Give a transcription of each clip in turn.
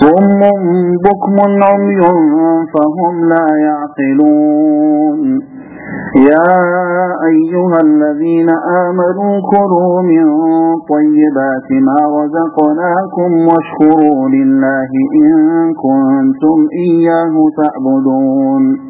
صم بكم عمي فهم لا يعقلون يا أيها الذين آمنوا كلوا من طيبات ما رزقناكم واشكروا لله إن كنتم إياه تعبدون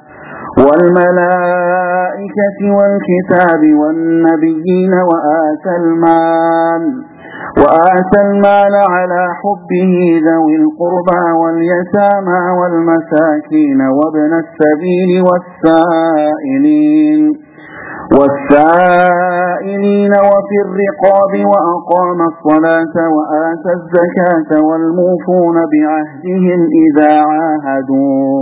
والملائكة والكتاب والنبيين وآتى المال وآتى المال على حبه ذوي القربى واليتامى والمساكين وابن السبيل والسائلين والسائلين وفي الرقاب وأقام الصلاة وآتى الزكاة والموفون بعهدهم إذا عاهدوا.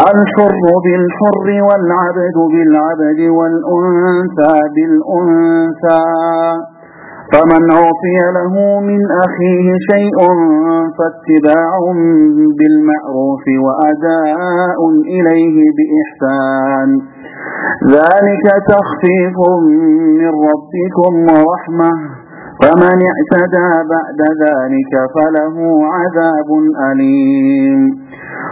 الحر بالحر والعبد بالعبد والأنثى بالأنثى. فمن عطي له من أخيه شيء فاتباع بالمعروف وأداء إليه بإحسان. ذلك تخفيف من ربكم ورحمة. فمن اعتدى بعد ذلك فله عذاب أليم.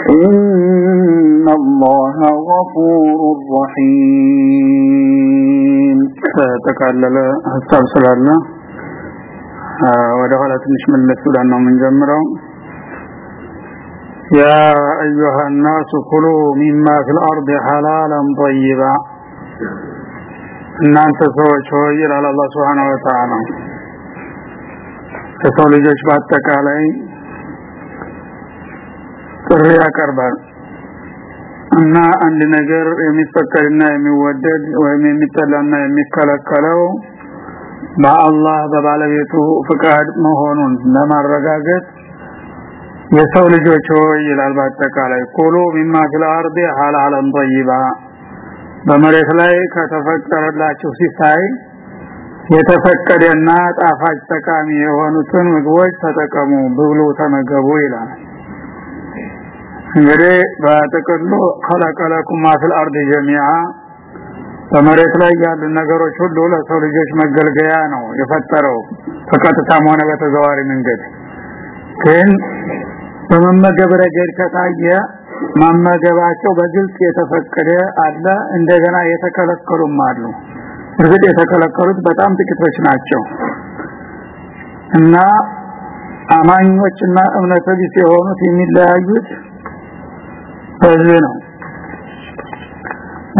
إن الله غفور رحيم ተጠቃለለ ሀሳብ ስላለ ወደ ኋላ ትንሽ መለስ ብለን ነው የምንጀምረው يا أيها الناس كلوا مما في الأرض حلالا طيبا እናንተ ሰዎች ሆይ ይላል አላህ Subhanahu Wa Ta'ala ከሰው ልጆች በአጠቃላይ ጥሪ ያቀርባል። እና አንድ ነገር የሚፈቀድና የሚወደድ ወይም የሚጠላና የሚከለከለው በአላህ በባለቤቱ ፍቃድ መሆኑን ለማረጋገጥ የሰው ልጆች ሆይ ይላል በአጠቃላይ ኩሉ ሚማ ፊል አርዲ ሐላለን ጠይባ በመሬት ላይ ከተፈቀደላችሁ ሲሳይ የተፈቀደና ጣፋጭ ጠቃሚ የሆኑትን ምግቦች ተጠቀሙ ብሉ ተመገቡ ይላል እንግዲህ በጥቅሉ ከለቀለኩም ማፊል አርድ ጀሚዓ። በመሬት ላይ ያሉ ነገሮች ሁሉ ለሰው ልጆች መገልገያ ነው የፈጠረው። በቀጥታም ሆነ በተዘዋሪ መንገድ ግን በመመገብ ረገድ ከታየ መመገባቸው በግልጽ የተፈቀደ አለ። እንደገና የተከለከሉም አሉ። እርግጥ የተከለከሉት በጣም ጥቂቶች ናቸው። እና አማኞችና እምነተ ቢስ የሆኑት የሚለያዩት በዚህ ነው።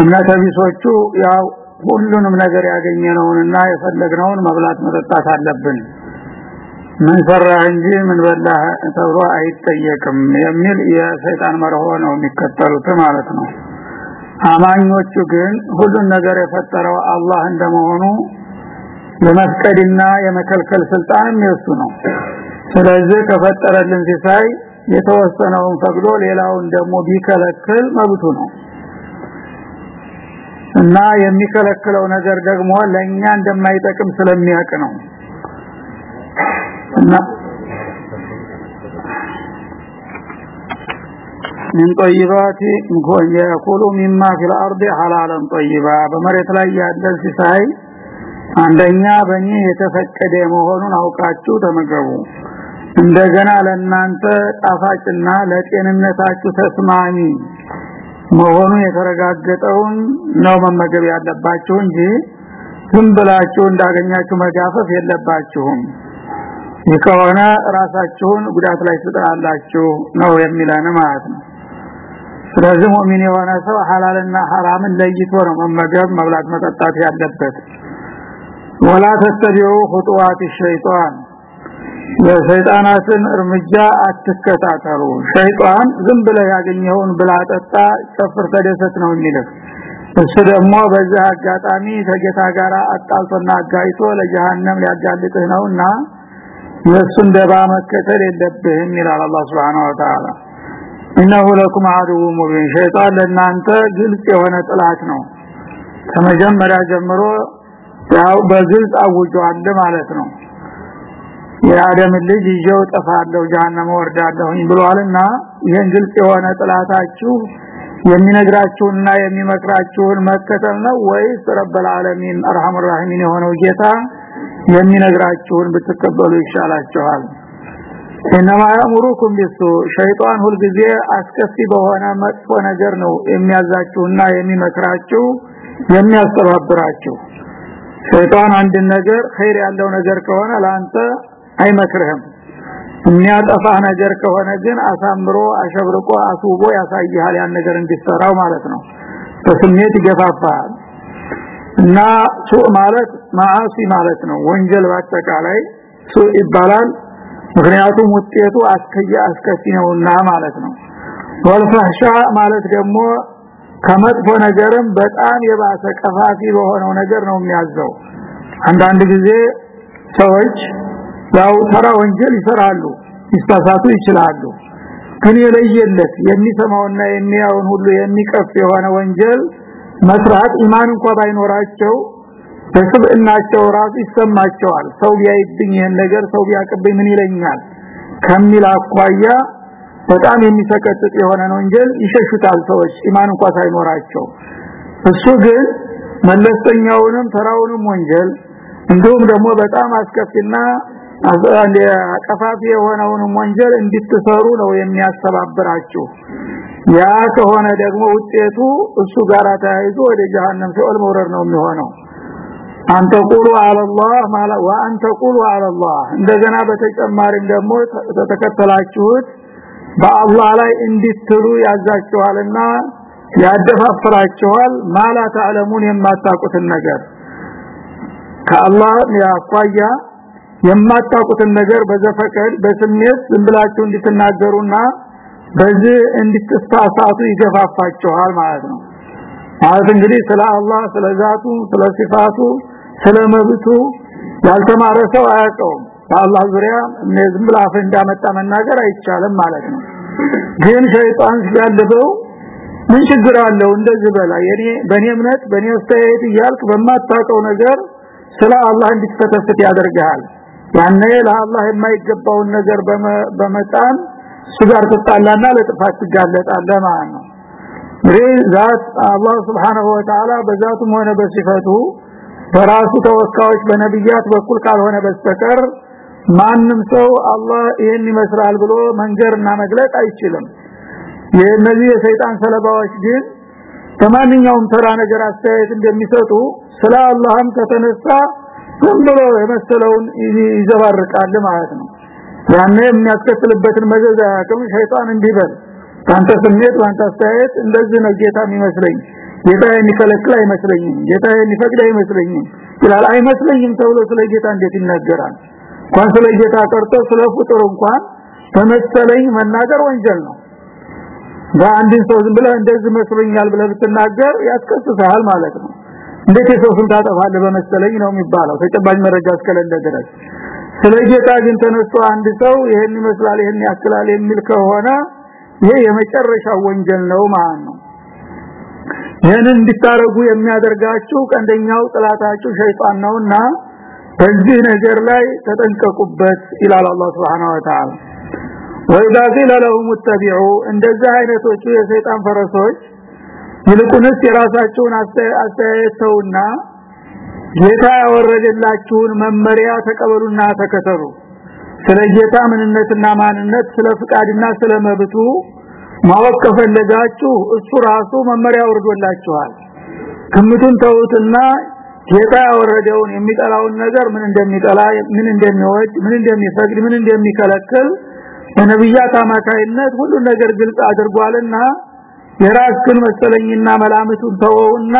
እምነተ ቢሶቹ ያው ሁሉንም ነገር ያገኘነውንና የፈለግነውን መብላት መጠጣት አለብን። ምን ሰራህ እንጂ ምን በላህ ተብሎ አይጠየቅም የሚል የሰይጣን መርሆ ነው የሚከተሉት ማለት ነው። አማኞቹ ግን ሁሉን ነገር የፈጠረው አላህ እንደመሆኑ የመፍቀድና የመከልከል ስልጣንም የሱ ነው። ስለዚህ ከፈጠረልን ሲሳይ የተወሰነውን ፈቅዶ ሌላውን ደግሞ ቢከለክል መብቱ ነው እና የሚከለክለው ነገር ደግሞ ለኛ እንደማይጠቅም ስለሚያውቅ ነው እና من طيبات يأكل مما في الأرض حلالا طيبا በመሬት ላይ ያለ ሲሳይ አንደኛ በእኔ የተፈቀደ መሆኑን አውቃችሁ ተመገቡ እንደገና ለናንተ ጣፋጭና ለጤንነታችሁ ተስማሚ መሆኑ የተረጋገጠውን ነው መመገብ ያለባችሁ እንጂ ዝም ብላችሁ እንዳገኛችሁ መጋፈፍ የለባችሁም። ይህ ከሆነ ራሳችሁን ጉዳት ላይ ትጥላላችሁ ነው የሚለን ማለት ነው። ስለዚህ ሙእሚን የሆነ ሰው ሐላልና ሐራምን ለይቶ ነው መመገብ መብላት መጠጣት ያለበት። ወላ ተተቢዑ ኹጡዋት ሸይጣን የሰይጣናትን እርምጃ አትከታተሉ። ሸይጣን ዝም ብለህ ያገኘውን ብላ ጠጣ ተደሰት ነው የሚልህ እሱ ደግሞ በዛ አጋጣሚ ከጌታ ጋር አጣልቶና አጋይቶ ለጀሃነም ሊያጋልጥህ ነውና የሱን ደባ መከተል የለብህም ይላል አላህ Subhanahu Wa Ta'ala ለኩም አዱው ሙቢን። ሸይጣን ለናንተ ግልጽ የሆነ ጥላት ነው። ከመጀመሪያ ጀምሮ ያው በግልጽ አውጇል ማለት ነው የአደም ልጅ ይዤው ጠፋለሁ ጀሃነም ወርዳለሁኝ ብሏልና ይሄን ግልጽ የሆነ ጥላታችሁ የሚነግራችሁና የሚመክራችሁን መከተል ነው ወይስ ረበል ዓለሚን አርሐም ራሂሚን የሆነው ጌታ የሚነግራችሁን ብትቀበሉ ይሻላችኋል? እነማ ያምሩኩም ቢሱ ሸይጣን ሁልጊዜ አስከፊ በሆነ መጥፎ ነገር ነው የሚያዛችሁና የሚመክራችሁ የሚያስተባብራችሁ። ሸይጣን አንድ ነገር ኸይር ያለው ነገር ከሆነ ላንተ አይመክርህም። የሚያጠፋ ነገር ከሆነ ግን አሳምሮ አሸብርቆ አስውቦ ያሳይሃል ያን ነገር እንዲሰራው ማለት ነው። በስሜት ይገፋፋል እና ሱእ ማለት ማዓሲ ማለት ነው። ወንጀል በአጠቃላይ ሱእ ይባላል። ምክንያቱም ውጤቱ አስከየ አስከፊ ነውና ማለት ነው። ወልፈህሻ ማለት ደግሞ ከመጥፎ ነገርም በጣም የባሰ ቀፋፊ በሆነው ነገር ነው የሚያዘው። አንዳንድ ጊዜ ሰዎች ያው ተራ ወንጀል ይሰራሉ ይስተሳቱ ይችላሉ። ግን የለየለት የሚሰማውና የሚያውን ሁሉ የሚቀፍ የሆነ ወንጀል መስራት ኢማን እንኳን ባይኖራቸው በስብዕናቸው ራሱ ይሰማቸዋል። ሰው ቢያይብኝ ይሄን ነገር ሰው ቢያቀበኝ ምን ይለኛል? ከሚል አኳያ በጣም የሚሰቀጥጥ የሆነ ወንጀል ይሸሹታል ሰዎች ኢማን እንኳን ሳይኖራቸው። እሱ ግን መለስተኛውንም ተራውንም ወንጀል እንዲሁም ደግሞ በጣም አስከፊና አቀፋፊ የሆነውን ወንጀል እንድትሰሩ ነው የሚያስተባብራችሁ። ያ ከሆነ ደግሞ ውጤቱ እሱ ጋር ተያይዞ ወደ ጀሃነም ሲኦል መውረድ ነው የሚሆነው። አንተ ቁሉ አለላህ ማለ ወአንተ ቁሉ አለላህ። እንደገና በተጨማሪም ደግሞ ተተከተላችሁት በአላህ ላይ እንድትሉ ያዛችኋልና ያደፋፍራችኋል። ማላ ተዓለሙን የማታውቁትን ነገር ከአላህ ያቋያ የማታውቁትን ነገር በዘፈቀድ በስሜት ዝም ብላችሁ እንድትናገሩና በዚህ እንድትሳሳቱ ይገፋፋችኋል ማለት ነው። ማለት እንግዲህ ስለ አላህ ስለ ዛቱ ስለ ሲፋቱ ስለ መብቱ ያልተማረ ሰው አያውቀውም። በአላህ ዙሪያ ዝም ብላ አፍ እንዳመጣ መናገር አይቻልም ማለት ነው። ግን ሸይጣን ሲያልበው ምን ችግር አለው? እንደዚህ በላ። የኔ በኔ እምነት በኔ አስተያየት እያልክ በማታውቀው ነገር ስለ አላህ እንድትፈተፍት ያደርጋል ያኔ ለአላህ የማይገባውን ነገር በመጣን እሱ ጋር ተጣላና ለጥፋት ትጋለጣለህ ማለት ነው። ዛት አላህ Subhanahu Wa በዛቱም ሆነ በሲፈቱ በራሱ ተወካዮች በነብያት በኩል ካልሆነ በስተቀር ማንም ሰው አላህ ይሄን ይመስላል ብሎ መንገርና መግለጥ አይችልም። የነዚህ የሰይጣን ሰለባዎች ግን ከማንኛውም ተራ ነገር አስተያየት እንደሚሰጡ ስለ አላህም ከተነሳ ዝም ብሎ የመሰለውን ይዘባርቃል ማለት ነው። ያኔ የሚያስከትልበትን መዘዝ አያውቅም ሸይጣን እንዲበል ካንተ ስሜት ካንተ አስተያየት እንደዚህ ነው ጌታ የሚመስለኝ ጌታ የሚከለክል አይመስለኝም ጌታ የሚፈቅድ አይመስለኝም ይላል። አይመስለኝም ተብሎ ስለ ጌታ እንዴት ይናገራል? እንኳን ስለ ጌታ ቀርቶ ስለ ፍጡር እንኳን በመሰለኝ መናገር ወንጀል ነው። በአንድን ሰው ዝም ብለህ እንደዚህ መስሎኛል ብለህ ብትናገር ያስከስሳል ማለት ነው እንዴት የሰው ስም በመሰለኝ ነው የሚባለው። ተጨባጭ መረጃ እስከሌለ ድረስ። ስለጌታ ግን ተነስቶ አንድ ሰው ይሄን ይመስላል ይሄን ያክላል የሚል ከሆነ ይሄ የመጨረሻው ወንጀል ነው ማለት ነው። ይሄን እንድታረጉ የሚያደርጋችሁ ቀንደኛው ጥላታችሁ ሸይጣን ነውና በዚህ ነገር ላይ ተጠንቀቁበት ይላል አላህ Subhanahu Wa ወይዳ ቂለ ለሁም ተቢዑ እንደዚህ አይነቶቹ የሰይጣን ፈረሶች ይልቁንስ የራሳቸውን አስተያየተውና ጌታ ያወረደላችሁን መመሪያ ተቀበሉና ተከተሉ። ስለ ጌታ ምንነትና ማንነት ስለ ፍቃድና ስለ መብቱ ማወቅ ከፈለጋችሁ እሱ ራሱ መመሪያ ወርዶላችኋል ግምቱን ተውትና ጌታ ያወረደውን የሚጠላውን ነገር ምን እንደሚጠላ ምን እንደሚወድ ምን እንደሚፈቅድ ምን እንደሚከለክል በነብያት አማካይነት ሁሉ ነገር ግልጽ አድርጓልና የራስክን መሰለኝና መላምቱን ተወውና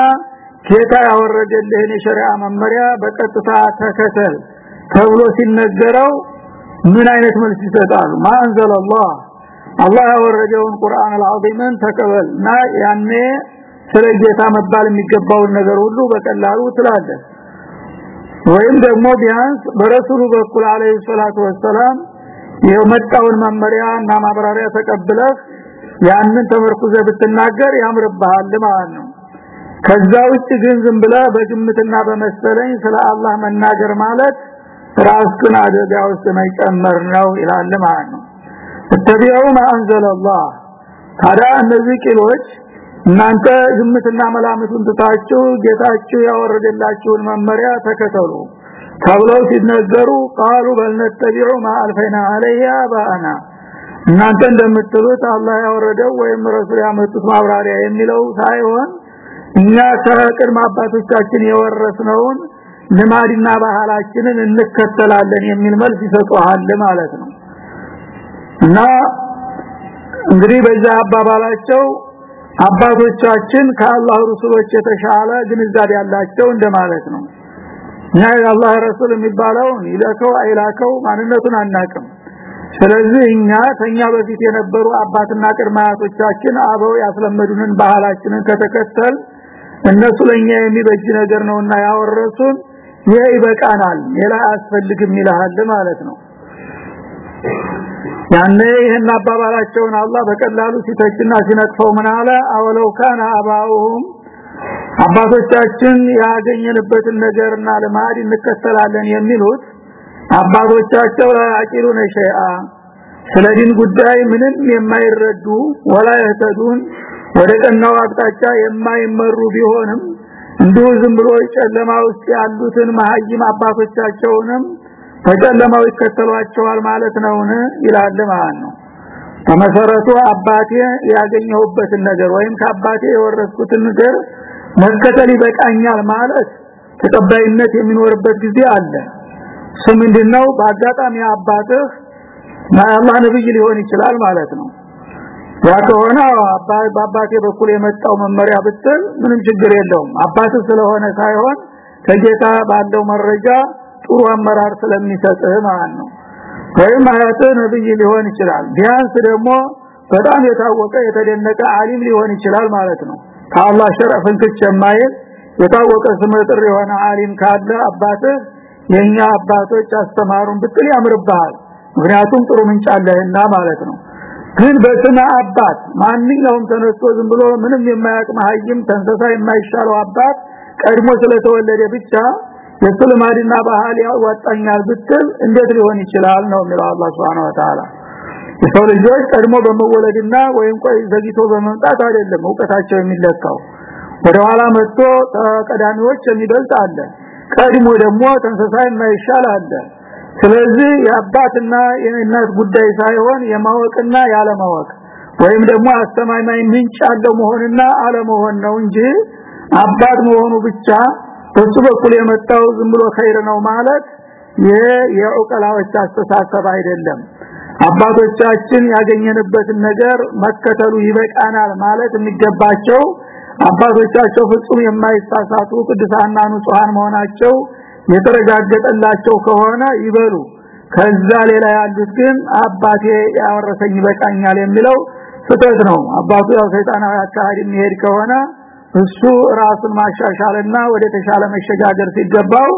ጌታ ያወረደልህን የሸሪዓ መመሪያ በቀጥታ ተከተል ተብሎ ሲነገረው ምን አይነት መልስ ይሰጣሉ? ማንዘል አላህ ያወረደውን ቁርአን አልዓዚምን ተቀበልና ያኔ ስለ ጌታ መባል የሚገባውን ነገር ሁሉ በቀላሉ ትላለ ወይም ደግሞ ቢያንስ በረሱሉ በኩል አለይሂ ሰላቱ ወሰላም የመጣውን መመሪያ እና ማብራሪያ ተቀብለህ ያንን ተመርኩዘ ብትናገር ያምርብሃል ማለት ነው። ከዛ ውጭ ግን ዝም ብለህ በግምትና በመሰለኝ ስለ አላህ መናገር ማለት ራስን አደጋ ውስጥ መጨመር ነው ይላል ማለት ነው። ተቢዑ ማ አንዘለ አላህ ታዲያ እነዚህ ቂሎች እናንተ ግምትና መላምቱን ትታችሁ ጌታችሁ ያወረደላችሁን መመሪያ ተከተሉ ተብለው ሲነገሩ ቃሉ በልነተቢዑ ማ አልፈይና አባአና እናንተ እንደምትሉት አላህ ያወረደው ወይም ረሱል ያመጡት ማብራሪያ የሚለው ሳይሆን እኛ ከቅድመ አባቶቻችን የወረስነውን ልማድና ባህላችንን እንከተላለን የሚል መልስ ይሰጡሃል ማለት ነው። እና እንግዲህ በዛ አባባላቸው አባቶቻችን ከአላህ ረሱሎች የተሻለ ግንዛቤ ያላቸው እንደማለት ነው። እና የአላህ ረሱል የሚባለው ይለከው አይላከው ማንነቱን አናቅም ስለዚህ እኛ ተኛ በፊት የነበሩ አባትና ቅድማያቶቻችን አበው ያስለመዱንን ባህላችንን ከተከተል እነሱ ለኛ የሚበጅ ነገር ነውና ያወረሱን ይሄ ይበቃናል ሌላ አያስፈልግም ይላል ማለት ነው። ያኔ ይህን አባባላቸውን አላህ በቀላሉ ሲተችና ሲነቅፈው ምን አለ? አወለው ካነ አባውሁም አባቶቻችን ያገኘንበትን ነገርና ልማድ እንከተላለን የሚሉት አባቶቻቸው ያቂሉ ነሸአ። ስለ ዲን ጉዳይ ምንም የማይረዱ ወላ ይህተዱን ወደ ቀናው አቅጣጫ የማይመሩ ቢሆንም እንዲሁ ዝም ብሎ ጨለማ ውስጥ ያሉትን መሀይም አባቶቻቸውንም በጨለማው ይከተሏቸዋል ማለት ነውን? ይላል ማለት ነው። በመሰረቱ አባቴ ያገኘሁበትን ነገር ወይም ከአባቴ የወረስኩትን ነገር መከተል ይበቃኛል ማለት ተቀባይነት የሚኖርበት ጊዜ አለ እሱ ምንድነው? በአጋጣሚ አባትህ አላህ ነብይ ሊሆን ይችላል ማለት ነው። ያ ከሆነ በአባቴ በኩል የመጣው መመሪያ ብትል ምንም ችግር የለውም። አባት ስለሆነ ሳይሆን ከጌታ ባለው መረጃ ጥሩ አመራር ስለሚሰጥህ ማለት ነው። ወይም አያተ ነብይ ሊሆን ይችላል። ቢያንስ ደግሞ በጣም የታወቀ የተደነቀ ዓሊም ሊሆን ይችላል ማለት ነው። ከአላህ ሸረፍን ከጨማየት የታወቀ ስመጥር የሆነ ዓሊም ካለ አባትህ የኛ አባቶች አስተማሩን ብትል ያምርብሃል። ምክንያቱም ጥሩ ምንጭ አለህና ማለት ነው። ግን በስነ አባት ማንኛውም ተነስቶ ዝም ብሎ ምንም የማያውቅ መሀይም ተንሰሳ የማይሻለው አባት ቀድሞ ስለተወለደ ብቻ የሱ ልማድና ባህል ያዋጣኛል ብትል እንዴት ሊሆን ይችላል ነው የሚለው አላህ Subhanahu Wa የሰው ልጆች ቀድሞ በመወለድና ወይም ቆይ ዘግይቶ በመምጣት አይደለም እውቀታቸው የሚለካው። ወደ ኋላ መጥቶ ተቀዳሚዎች የሚበልጥ አለ ቀድሞ ደግሞ ተንሰሳይ የማይሻል አለ። ስለዚህ የአባትና የእናት ጉዳይ ሳይሆን የማወቅና ያለማወቅ ወይም ደግሞ አስተማማኝ ምንጭ ያለው መሆንና አለመሆን ነው እንጂ አባት መሆኑ ብቻ በሱ በኩል የመጣው ዝም ብሎ ኸይር ነው ማለት የዑቀላዎች አስተሳሰብ አይደለም። አባቶቻችን ያገኘንበትን ነገር መከተሉ ይበቃናል ማለት የሚገባቸው አባቶቻቸው ፍጹም የማይሳሳቱ ቅዱሳና ንጹሃን መሆናቸው የተረጋገጠላቸው ከሆነ ይበሉ ከዛ ሌላ ያሉት ግን አባቴ ያወረሰኝ ይበቃኛል የሚለው ፍጥረት ነው አባቱ ያው ሰይጣናዊ አካሄድ የሚሄድ ከሆነ እሱ ራሱን ማሻሻልና ወደ ተሻለ መሸጋገር ሲገባው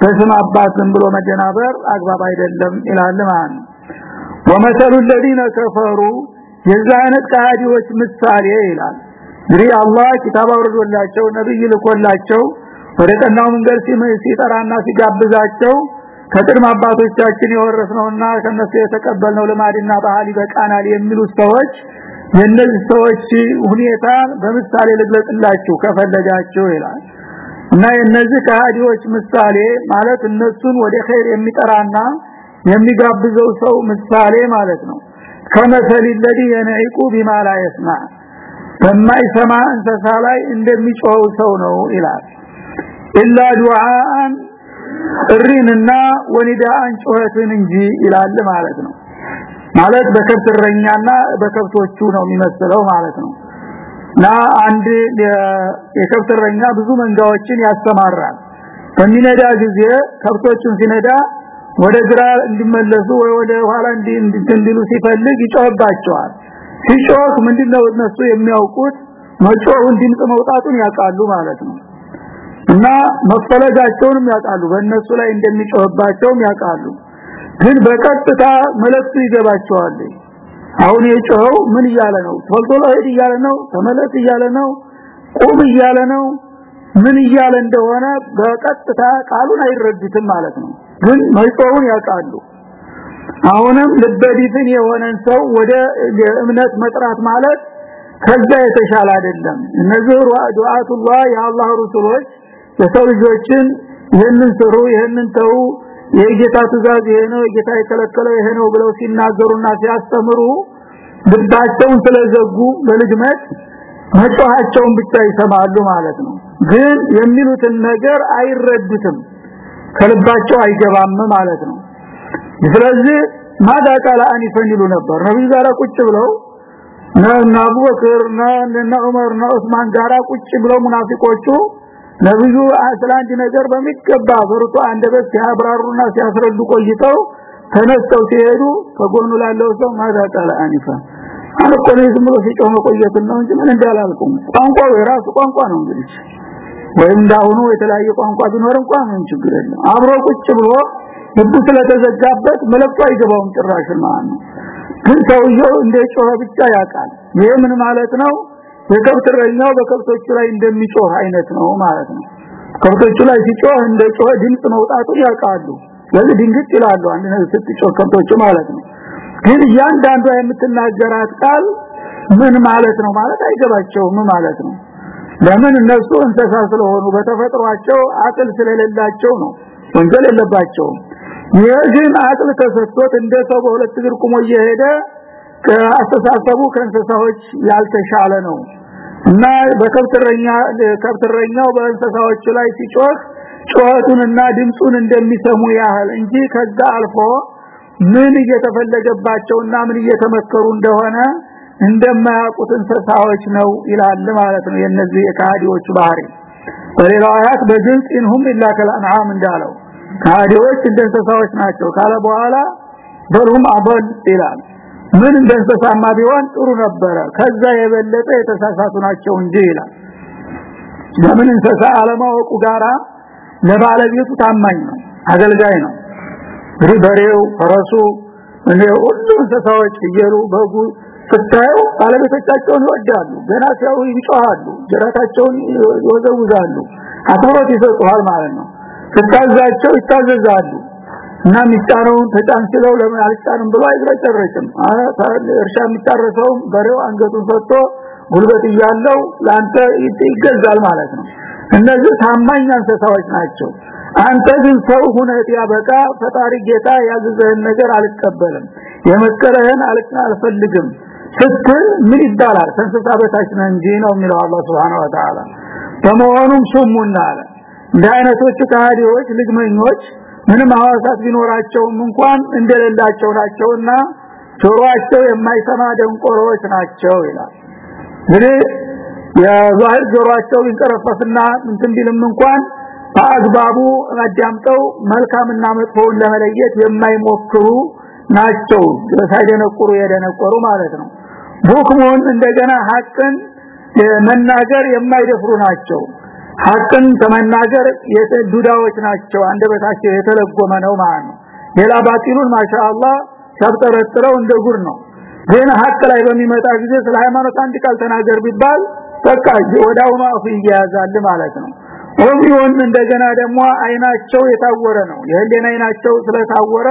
በስም አባት ዝም ብሎ መደናበር አግባብ አይደለም ይላል ማለት ነው ወመሰሉ الذين كفروا የዛ አይነት ካዲዎች ምሳሌ ይላል እንግዲህ አላህ ኪታብ አውርዶላቸው ነብይ ልኮላቸው ወደ ቀናው መንገድ ሲጠራና ሲጋብዛቸው ከቅድመ አባቶቻችን የወረስነውና ከነሱ የተቀበልነው ልማድና ባህል ይበቃናል የሚሉ ሰዎች የነዚህ ሰዎች ሁኔታ በምሳሌ ልግለጽላችሁ ከፈለጋችሁ ይላል እና የነዚህ ከሃዲዎች ምሳሌ ማለት እነሱን ወደ ኸይር የሚጠራና የሚጋብዘው ሰው ምሳሌ ማለት ነው ከመሰል الذي ينعق بما لا يسمع በማይሰማ እንስሳ ላይ እንደሚጮው ሰው ነው ይላል። ኢላ ዱዓን ጥሪንና ወኒዳን ጩኸትን እንጂ ይላል ማለት ነው። ማለት በከብትረኛና በከብቶቹ ነው የሚመስለው ማለት ነው። ና አንድ የከብትረኛ ብዙ መንጋዎችን ያስተማራል በሚነዳ ጊዜ ከብቶቹን ሲነዳ ወደ ግራ እንዲመለሱ ወይ ወደ ኋላ እንዲሉ ሲፈልግ ይጮህባቸዋል ሲጮህ ምንድነው እነሱ የሚያውቁት? መጮሁን ድምጽ መውጣቱን ያውቃሉ ማለት ነው። እና መፈለጋቸውንም ያውቃሉ በእነሱ ላይ እንደሚጮህባቸውም ያውቃሉ። ግን በቀጥታ መልእክቱ ይገባቸዋል። አሁን የጮኸው ምን እያለ ነው? ቶልቶሎ ሄድ እያለ ነው? ተመለስ እያለ ነው? ቁም እያለ ነው? ምን እያለ እንደሆነ በቀጥታ ቃሉን አይረዱትም ማለት ነው። ግን መጮሁን ያውቃሉ አሁንም ልበዲፍን የሆነን ሰው ወደ እምነት መጥራት ማለት ከዛ የተሻለ አይደለም። እነዚህ ዱዓቱላህ የአላህ ሩሱሎች የሰው ልጆችን ይህንን ስሩ ይህንን ተው የጌታ ትእዛዝ ይሄ ነው የጌታ የከለከለው ይሄ ነው ብለው ሲናገሩና ሲያስተምሩ ልባቸውን ስለዘጉ በልግመት መጮሃቸውን ብቻ ይሰማሉ ማለት ነው። ግን የሚሉትን ነገር አይረዱትም። ከልባቸው አይገባም ማለት ነው ስለዚህ ማዳ ቃል አኒፈን ይሉ ነበር። ነብዩ ጋራ ቁጭ ብለው እና አቡበክር እና ዑመር እና ዑስማን ጋራ ቁጭ ብለው ሙናፊቆቹ ነብዩ አስላንድ ነገር በሚገባ በርቶ አንደበት ሲያብራሩና ሲያስረዱ ቆይተው ተነስተው ሲሄዱ ከጎኑ ላለው ሰው ማዳ ቃል አኒፈ አልቆ ዝም ብሎ ሲጮህ መቆየት ነው እንጂ ምን እንዳላልኩም። ቋንቋው የራሱ ቋንቋ ነው እንግዲህ። ወይም እንዳሁኑ የተለያየ ቋንቋ ቢኖር እንኳን ምን ችግር የለም አብሮ ቁጭ ብሎ ልቡ ስለተዘጋበት መለክቱ አይገባውም ጭራሽ ማለት ግን ሰውየው እንደጮኸ ብቻ ያውቃል። ይሄ ምን ማለት ነው? የከብትረኛው በከብቶቹ ላይ እንደሚጮህ አይነት ነው ማለት ነው። ከብቶቹ ላይ ሲጮህ እንደጮህ ድምጽ መውጣቱን ያውቃሉ። ስለዚህ ድንግጥ ይላሉ አንድ ነገር ስትጮህ ከብቶቹ ማለት ነው። ግን እያንዳንዷ የምትናገራት ቃል ምን ማለት ነው ማለት አይገባቸውም ማለት ነው። ለምን እነሱ እንስሳ ስለሆኑ በተፈጥሯቸው አቅል ስለሌላቸው ነው ወንጀል የለባቸውም ግን አቅል ተሰጥቶት እንደ ሰው በሁለት እግር ቁሞ እየሄደ አስተሳሰቡ ከእንስሳዎች ያልተሻለ ነው። እና በከብትረኛ ከብትረኛው በእንስሳዎች ላይ ሲጮህ ጩኸቱንና ድምጹን እንደሚሰሙ ያህል እንጂ ከዛ አልፎ ምን እየተፈለገባቸውና ምን እየተመከሩ እንደሆነ እንደማያውቁት እንስሳዎች ነው ይላል ማለት ነው የነዚህ የካዲዎቹ ባህሪ። በሌላው አያት በግልጽ እንሁም ኢላ ከልአንዓም እንዳለው ካዲዎች እንደ ናቸው ካለ በኋላ በሩም አበል ይላል። ምን እንደ ቢሆን ጥሩ ነበረ ከዛ የበለጠ የተሳሳቱ ናቸው እንጂ ይላል። ለምን እንስሳ አለማወቁ ጋራ ለባለቤቱ ታማኝ ነው አገልጋይ ነው። እንግዲህ በሬው ፈረሱ እንደ ሁሉ እንስሳዎች ፍየሉ በጉ ስታዩ ባለቤቶቻቸውን ይወዳሉ ገና ሲያዩ ይጮሃሉ ጀራታቸውን ይወዘውዛሉ አክብሮት ይሰጡሃል ማለት ነው ስታዛቸው ይታዘዛሉ። እና የሚጫነውን ተጫንችለው ለምን አልጫንም ብሎ አይግረጨረጭም እርሻ የሚታረሰው በሬው አንገቱን ሰጥቶ ጉልበት እያለው ላንተ ይገዛል ማለት ነው። እነዚህ ታማኝ እንስሳዎች ናቸው። አንተ ግን ሰው ሁነት ያበቃ ፈጣሪ ጌታ ያዘዘህን ነገር አልቀበልም የመከረህን አልፈልግም ስትል ምን ይባላል? ከእንስሳ በታች ነው እንጂ ነው የሚለው አላህ Subhanahu Wa Ta'ala በመሆኑም ሱሙና አለ አይነቶች ካህዲዎች ልግመኞች ምንም ሐዋሳት ቢኖራቸውም እንኳን እንደሌላቸው ናቸውና ጆሮአቸው የማይሰማ ደንቆሮች ናቸው ይላል። እንግዲህ የዛህር ጆሮአቸው ቢንቀረፈፍና እንትን ቢልም እንኳን በአግባቡ አዳምጠው መልካምና መጥፎውን ለመለየት የማይሞክሩ ናቸው። ሳይደነቁሩ የደነቆሩ ማለት ነው። ቡክሙን እንደገና ሐቅን መናገር የማይደፍሩ ናቸው ሐቅን ከመናገር የዱዳዎች ናቸው አንደበታቸው የተለጎመ ነው ማለት ነው። ሌላ ባጢሉን ማሻአላህ ሲያብጠረጥረው እንደ ጉር ነው። ግን ሐቅ ላይ በሚመጣ ጊዜ ስለ ሃይማኖት አንድ ቃል ተናገር ቢባል በቃ ወዳውኑ አፉ ይያዛል ማለት ነው። ወቢውን እንደገና ደግሞ አይናቸው የታወረ ነው። የህሊና አይናቸው ስለታወረ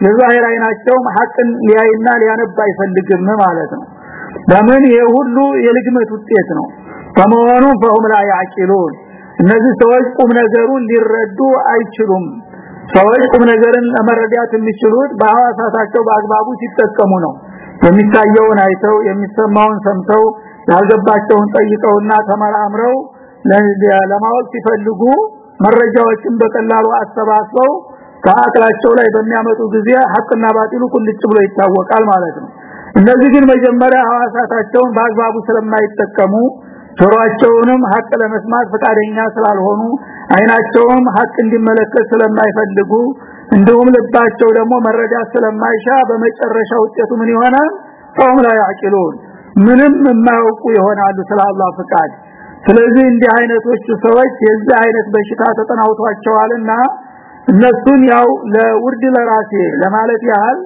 የዛሂር አይናቸው ሐቅን ሊያይና ሊያነብ አይፈልግም ማለት ነው። ለምን? ይሄ ሁሉ የልግመት ውጤት ነው ከመሆኑ ፈሁም ላ ያቂሉን እነዚህ ሰዎች ቁም ነገሩን ሊረዱ አይችሉም። ሰዎች ቁም ነገርን ለመረዳት የሚችሉት በሐዋሳታቸው በአግባቡ ሲጠቀሙ ነው። የሚታየውን አይተው የሚሰማውን ሰምተው ያልገባቸውን ጠይቀውና ተመራምረው ለማወቅ ሲፈልጉ መረጃዎችን በቀላሉ አሰባስበው ከአቅላቸው ላይ በሚያመጡ ጊዜ ሐቅና ባጢሉ ቁልጭ ብሎ ይታወቃል ማለት ነው። እነዚህ ግን መጀመሪያ ሐዋሳታቸውን በአግባቡ ስለማይጠቀሙ ጆሮአቸውንም ሐቅ ለመስማት ፈቃደኛ ስላልሆኑ አይናቸውም ሐቅ እንዲመለከት ስለማይፈልጉ እንዲሁም ልባቸው ደግሞ መረዳት ስለማይሻ በመጨረሻ ውጤቱ ምን ይሆናል? ሰውም ላይ ያቂሉን ምንም የማያውቁ ይሆናሉ ስለ አላህ ፍቃድ። ስለዚህ እንዲህ አይነቶቹ ሰዎች የዚህ አይነት በሽታ ተጠናውቷቸዋልና እነሱን ያው ለውርድ ለራሴ ለማለት ያህል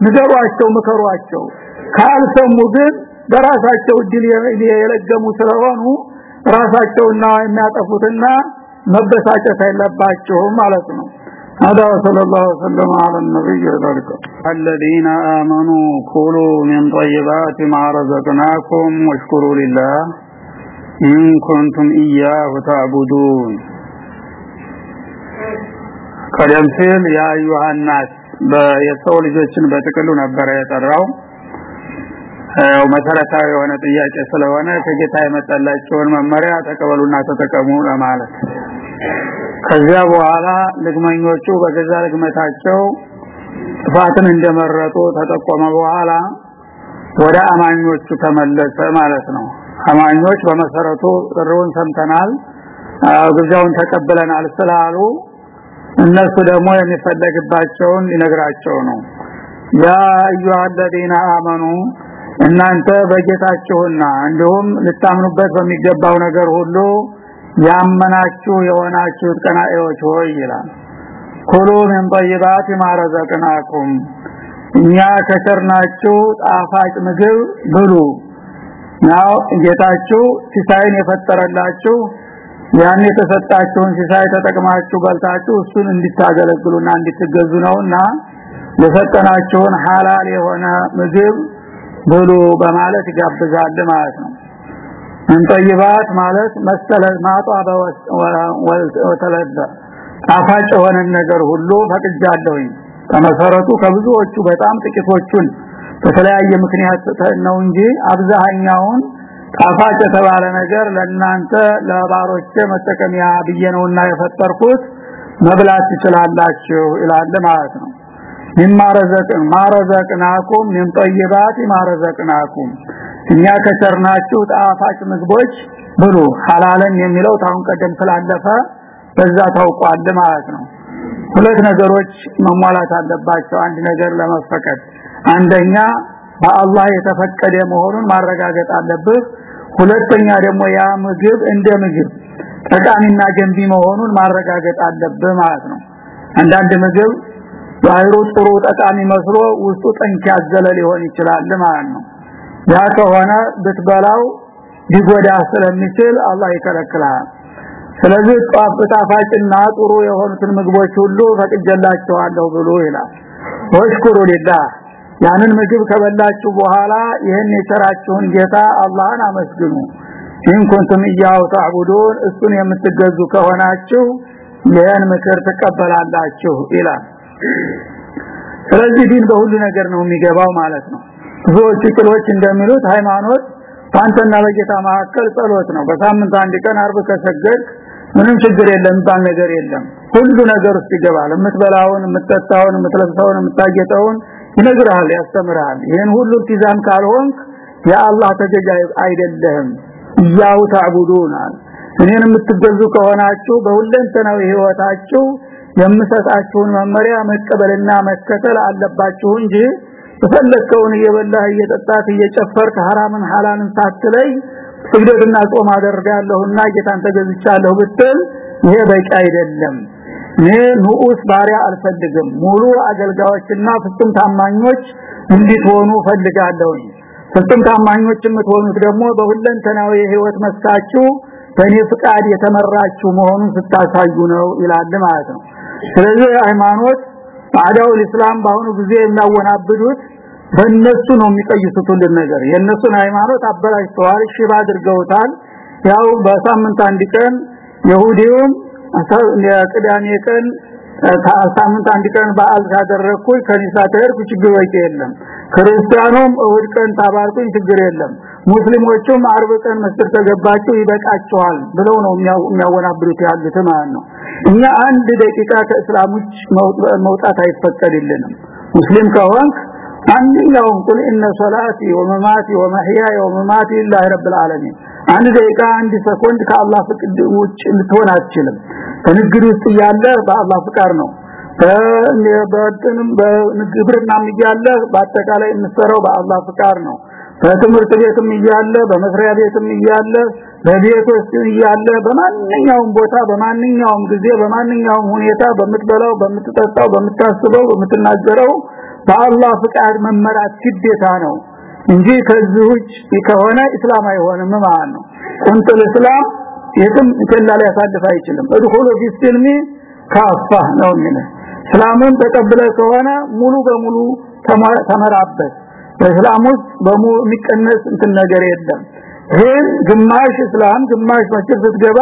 ንገሯቸው ምከሯቸው። ካልሰሙ ግን በራሳቸው ድል የለገሙ ስለሆኑ ራሳቸውና የሚያጠፉትና መበሳጨት አይለባቸውም ማለት ነው هذا صلى الله وسلم على النبي ذلك الذين آمنوا كلوا من طيبات ما رزقناكم واشكروا لله إن كنتم إياه تعبدون ቀደም ሲል ያ ዮሐንስ የሰው ልጆችን በጥቅሉ ነበር የጠራው ያው መሰረታዊ የሆነ ጥያቄ ስለሆነ ከጌታ የመጣላቸውን መመሪያ ተቀበሉና ተጠቀሙ ለማለት ከዚያ በኋላ ልግመኞቹ በገዛ ልግመታቸው ጥፋትን እንደመረጡ ተጠቆመ በኋላ ወደ አማኞቹ ተመለሰ ማለት ነው አማኞች በመሰረቱ ጥሩን ሰምተናል ግብዣውን ተቀብለናል ስላሉ እነሱ ደግሞ የሚፈለግባቸውን ሊነግራቸው ነው ያ አዩሃ الذين آمنوا እናንተ በጌታችሁና እንዲሁም ልታምኑበት በሚገባው ነገር ሁሉ ያመናችሁ የሆናችሁት ቀናኤዎች ሆይ ይላል። ኩሉ ምን ጠይባት ማረዘቅናኩም እኛ ከቸርናችሁ ጣፋጭ ምግብ ብሉ። ናው ጌታችሁ ሲሳይን የፈጠረላችሁ ያን የተሰጣችሁን ሲሳይ ተጠቅማችሁ በልታችሁ እሱን እንድታገለግሉና እንድትገዙ ነውና የሰጠናችሁን ሐላል የሆነ ምግብ ብሉ በማለት ይጋብዛል ማለት ነው። እንጠይባት ማለት መሰለ ማጧበ ወተለበ ጣፋጭ የሆነ ነገር ሁሉ ፈቅጃለሁኝ። ከመሰረቱ ከብዙዎቹ በጣም ጥቂቶቹን በተለያየ ምክንያት ነው እንጂ አብዛኛውን ጣፋጭ የተባለ ነገር ለናንተ ለባሮቼ መጠቀሚያ ብዬ ነውና የፈጠርኩት መብላት ትችላላችሁ ይላል ማለት ነው ሚማረዘቅን ማረዘቅናኩም ምን ጠይባት እኛ ከቸርናችሁ ጣፋጭ ምግቦች ብሉ። ሐላልን የሚለው ታውን ቀደም ስላለፈ በዛ ታውቋል ማለት ነው። ሁለት ነገሮች መሟላት አለባቸው አንድ ነገር ለመፈቀድ። አንደኛ በአላህ የተፈቀደ መሆኑን ማረጋገጥ አለብህ። ሁለተኛ ደግሞ ያ ምግብ እንደ ምግብ ጠቃሚና ገንቢ መሆኑን ማረጋገጥ አለብህ ማለት ነው። አንዳንድ ምግብ ዛይሩ ጥሩ ጠቃሚ መስሎ ውስጡ ጠንቅ ያዘለ ሊሆን ይችላል ማለት ነው። ያ ከሆነ ብትበላው ሊጎዳ ስለሚችል አላህ ይከለክላል። ስለዚህ ጣፋጭና ጥሩ የሆኑትን ምግቦች ሁሉ ፈቅጀላችኋለሁ ብሎ ይላል። واشكروا لله። ያንን ምግብ ከበላችሁ በኋላ ይህን የሰራችሁን ጌታ አላህን አመስግኑ። إن كنتم إياه تعبدون እሱን የምትገዙ ከሆናችሁ ይህን ምክር ትቀበላላችሁ ይላል ስለዚህ ዲን በሁሉ ነገር ነው የሚገባው ማለት ነው። ብዙዎች ጥሎች እንደሚሉት ሃይማኖት በአንተና በጌታ መካከል ጸሎት ነው። በሳምንት አንድ ቀን አርብ ከሰገድ ምንም ችግር የለም ባል ነገር የለም። ሁሉ ነገር ውስጥ ይገባል። የምትበላውን የምትጠጣውን የምትለብሰውን የምታጌጠውን ይነግራል ያስተምራል ይሄን ሁሉ ትዛም ካልሆንክ የአላህ ተገዥ አይደለም ያው ታዕቡዱናል እኔን የምትገዙ ከሆናችሁ በሁለንተናዊ ህይወታችሁ የምሰጣችሁን መመሪያ መቀበልና መከተል አለባችሁ እንጂ የፈለከውን እየበላህ እየጠጣህ እየጨፈርክ ሐራምን ሐላልን ሳትለይ ስግደትና ጾም አደርጋለሁና ጌታን ተገዝቻለሁ ብትል ይሄ በቂ አይደለም። እኔ ንዑስ ባሪያ አልፈልግም። ሙሉ አገልጋዮችና ፍጹም ታማኞች እንዲትሆኑ ፈልጋለሁ ፍጹም ታማኞች የምትሆኑት ደግሞ በሁለንተናዊ ህይወት መስካችሁ በእኔ ፍቃድ የተመራችሁ መሆኑን ስታሳዩ ነው ይላል ማለት ነው ስለዚህ ሃይማኖት ባዳው እስላም በአሁኑ ጊዜ የሚያወናብዱት በእነሱ ነው የሚቀይሱትን ነገር። የእነሱን ሃይማኖት አበላሽተዋል ሽባ አድርገውታል። ያው በሳምንት አንድ ቀን ይሁዲውም የቅዳሜ ቀን ሳምንት አንድ ቀን በዓል ካደረኩኝ ከኒሳ ተርኩ ችግር የለም። ክርስቲያኑም እሁድ ቀን ታባረካችሁ ችግር የለም። ሙስሊሞቹም አርብ ቀን መስጊድ ተገባችሁ ይበቃቸዋል ብለው ነው የሚያወናብሩት ያሉት ማለት ነው እኛ አንድ ደቂቃ ከእስላም መውጣት አይፈቀድልንም። ሙስሊም ከሆንክ አንደኛውም قل إن صلاتي ومماتي ومحياي ومماتي لله رب العالمين አንድ ደቂቃ አንድ ሰኮንድ ከአላህ ፍቃድ ውጭ ልትሆን አትችልም። በንግድ ውስጥ ያለ በአላህ ፍቃድ ነው። በበጥንም በግብርናም እያለ በአጠቃላይ የምትሰራው በአላህ ፍቃድ ነው በትምህርት ቤትም እያለ በመስሪያ ቤትም እያለ በቤት ውስጥ እያለ በማንኛውም ቦታ በማንኛውም ጊዜ በማንኛውም ሁኔታ በምትበላው በምትጠጣው በምታስበው በምትናገረው በአላህ ፍቃድ መመራት ግዴታ ነው እንጂ ከዚህ ውጭ ከሆነ እስላም አይሆንም ማለት ነው። ቁንጥል እስላም የትም ከላላ ያሳልፍ አይችልም። እድኹሉ ፊስልሚ ካፋ ነው የሚለው። እስላምን ተቀብለ ከሆነ ሙሉ በሙሉ ተመራበት በእስላም ውስጥ በሙሉ የሚቀነስ እንትን ነገር የለም። ይሄን ግማሽ እስላም ግማሽ መስጊድ ስትገባ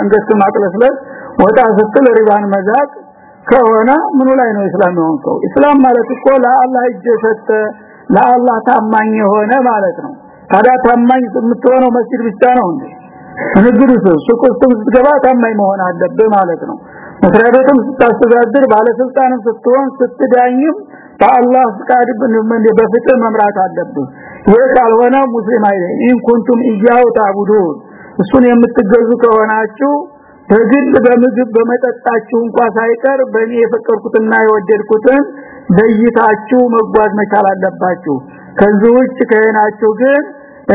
እንገስ ማቅለስለስ ወጣ ስትል ሪባን መዛቅ ከሆነ ምኑ ላይ ነው እስላም የሆንከው እስላም ማለት እኮ ለአላህ እጅ ሰጠ ለአላህ ታማኝ የሆነ ማለት ነው። ታዲያ ታማኝ የምትሆነው መስጊድ ብቻ ነው እንዴ? ንግዱ ሱቅ ስትገባ ታማኝ መሆን አለብህ ማለት ነው። መስሪያ ቤትም ስታስተዳድር ባለስልጣንም ስትሆን ስትዳኝም በአላህ ፍቃድ በፍቅር መምራት አለብህ ይሄ ካልሆነ ሙስሊም አይደለም إن كنتم إياه تعبدون እሱን የምትገዙ ከሆናችሁ በግል በምግብ በመጠጣችሁ እንኳን ሳይቀር በእኔ የፈቀድኩትና የወደድኩትን ለይታችሁ መጓዝ መቻል አለባችሁ። ከዚህ ውጭ ከሄናችሁ ግን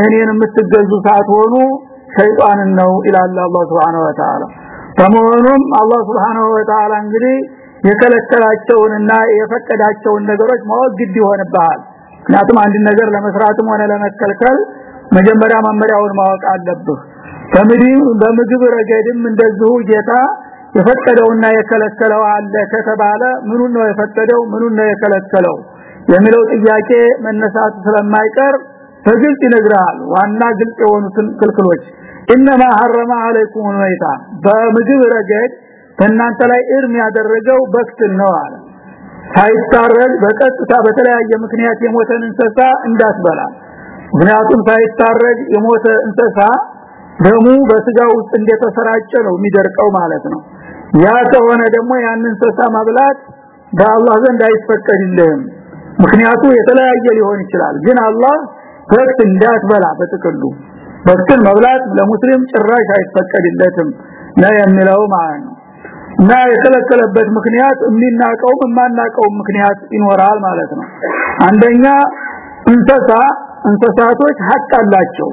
እኔን የምትገዙ ሳትሆኑ ሸይጣንን ነው ይላል አላህ Subhanahu Wa በመሆኑም አላህ Subhanahu Wa እንግዲህ የከለከላቸውንና የፈቀዳቸውን ነገሮች ማወቅ ግድ ይሆንብሃል። ምክንያቱም አንድ ነገር ለመስራትም ሆነ ለመከልከል መጀመሪያ መመሪያውን ማወቅ አለብህ። በምግብ በምግብ ረገድም እንደዚሁ ጌታ የፈቀደውና የከለከለው አለ ከተባለ ምኑን ነው የፈቀደው ምኑን ነው የከለከለው? የሚለው ጥያቄ መነሳት ስለማይቀር በግልጽ ይነግራል ዋና ግልጽ የሆኑትን ክልክሎች። ኢነማ ሐረመ አለይኩም ወይታ በምግብ ረገድ በእናንተ ላይ እርም ያደረገው በክትን ነው አለ። ሳይታረድ በቀጥታ በተለያየ ምክንያት የሞተን እንስሳ እንዳትበላ። ምክንያቱም ሳይታረድ የሞተ እንስሳ ደሙ በስጋው ውስጥ እንደተሰራጨ ነው የሚደርቀው ማለት ነው። ያ ከሆነ ደግሞ ያን እንስሳ ማብላት በአላህ ዘንድ አይፈቀድልህም። ምክንያቱ የተለያየ ሊሆን ይችላል ግን አላህ በክት እንዳትበላ በጥቅሉ። በክትን መብላት ለሙስሊም ጭራሽ አይፈቀድለትም ነው የሚለው ማለት ነው እና የከለከለበት ምክንያት የሚናቀው የማናቀው ምክንያት ይኖራል ማለት ነው። አንደኛ እንስሳ እንስሳቶች ሀቅ አላቸው።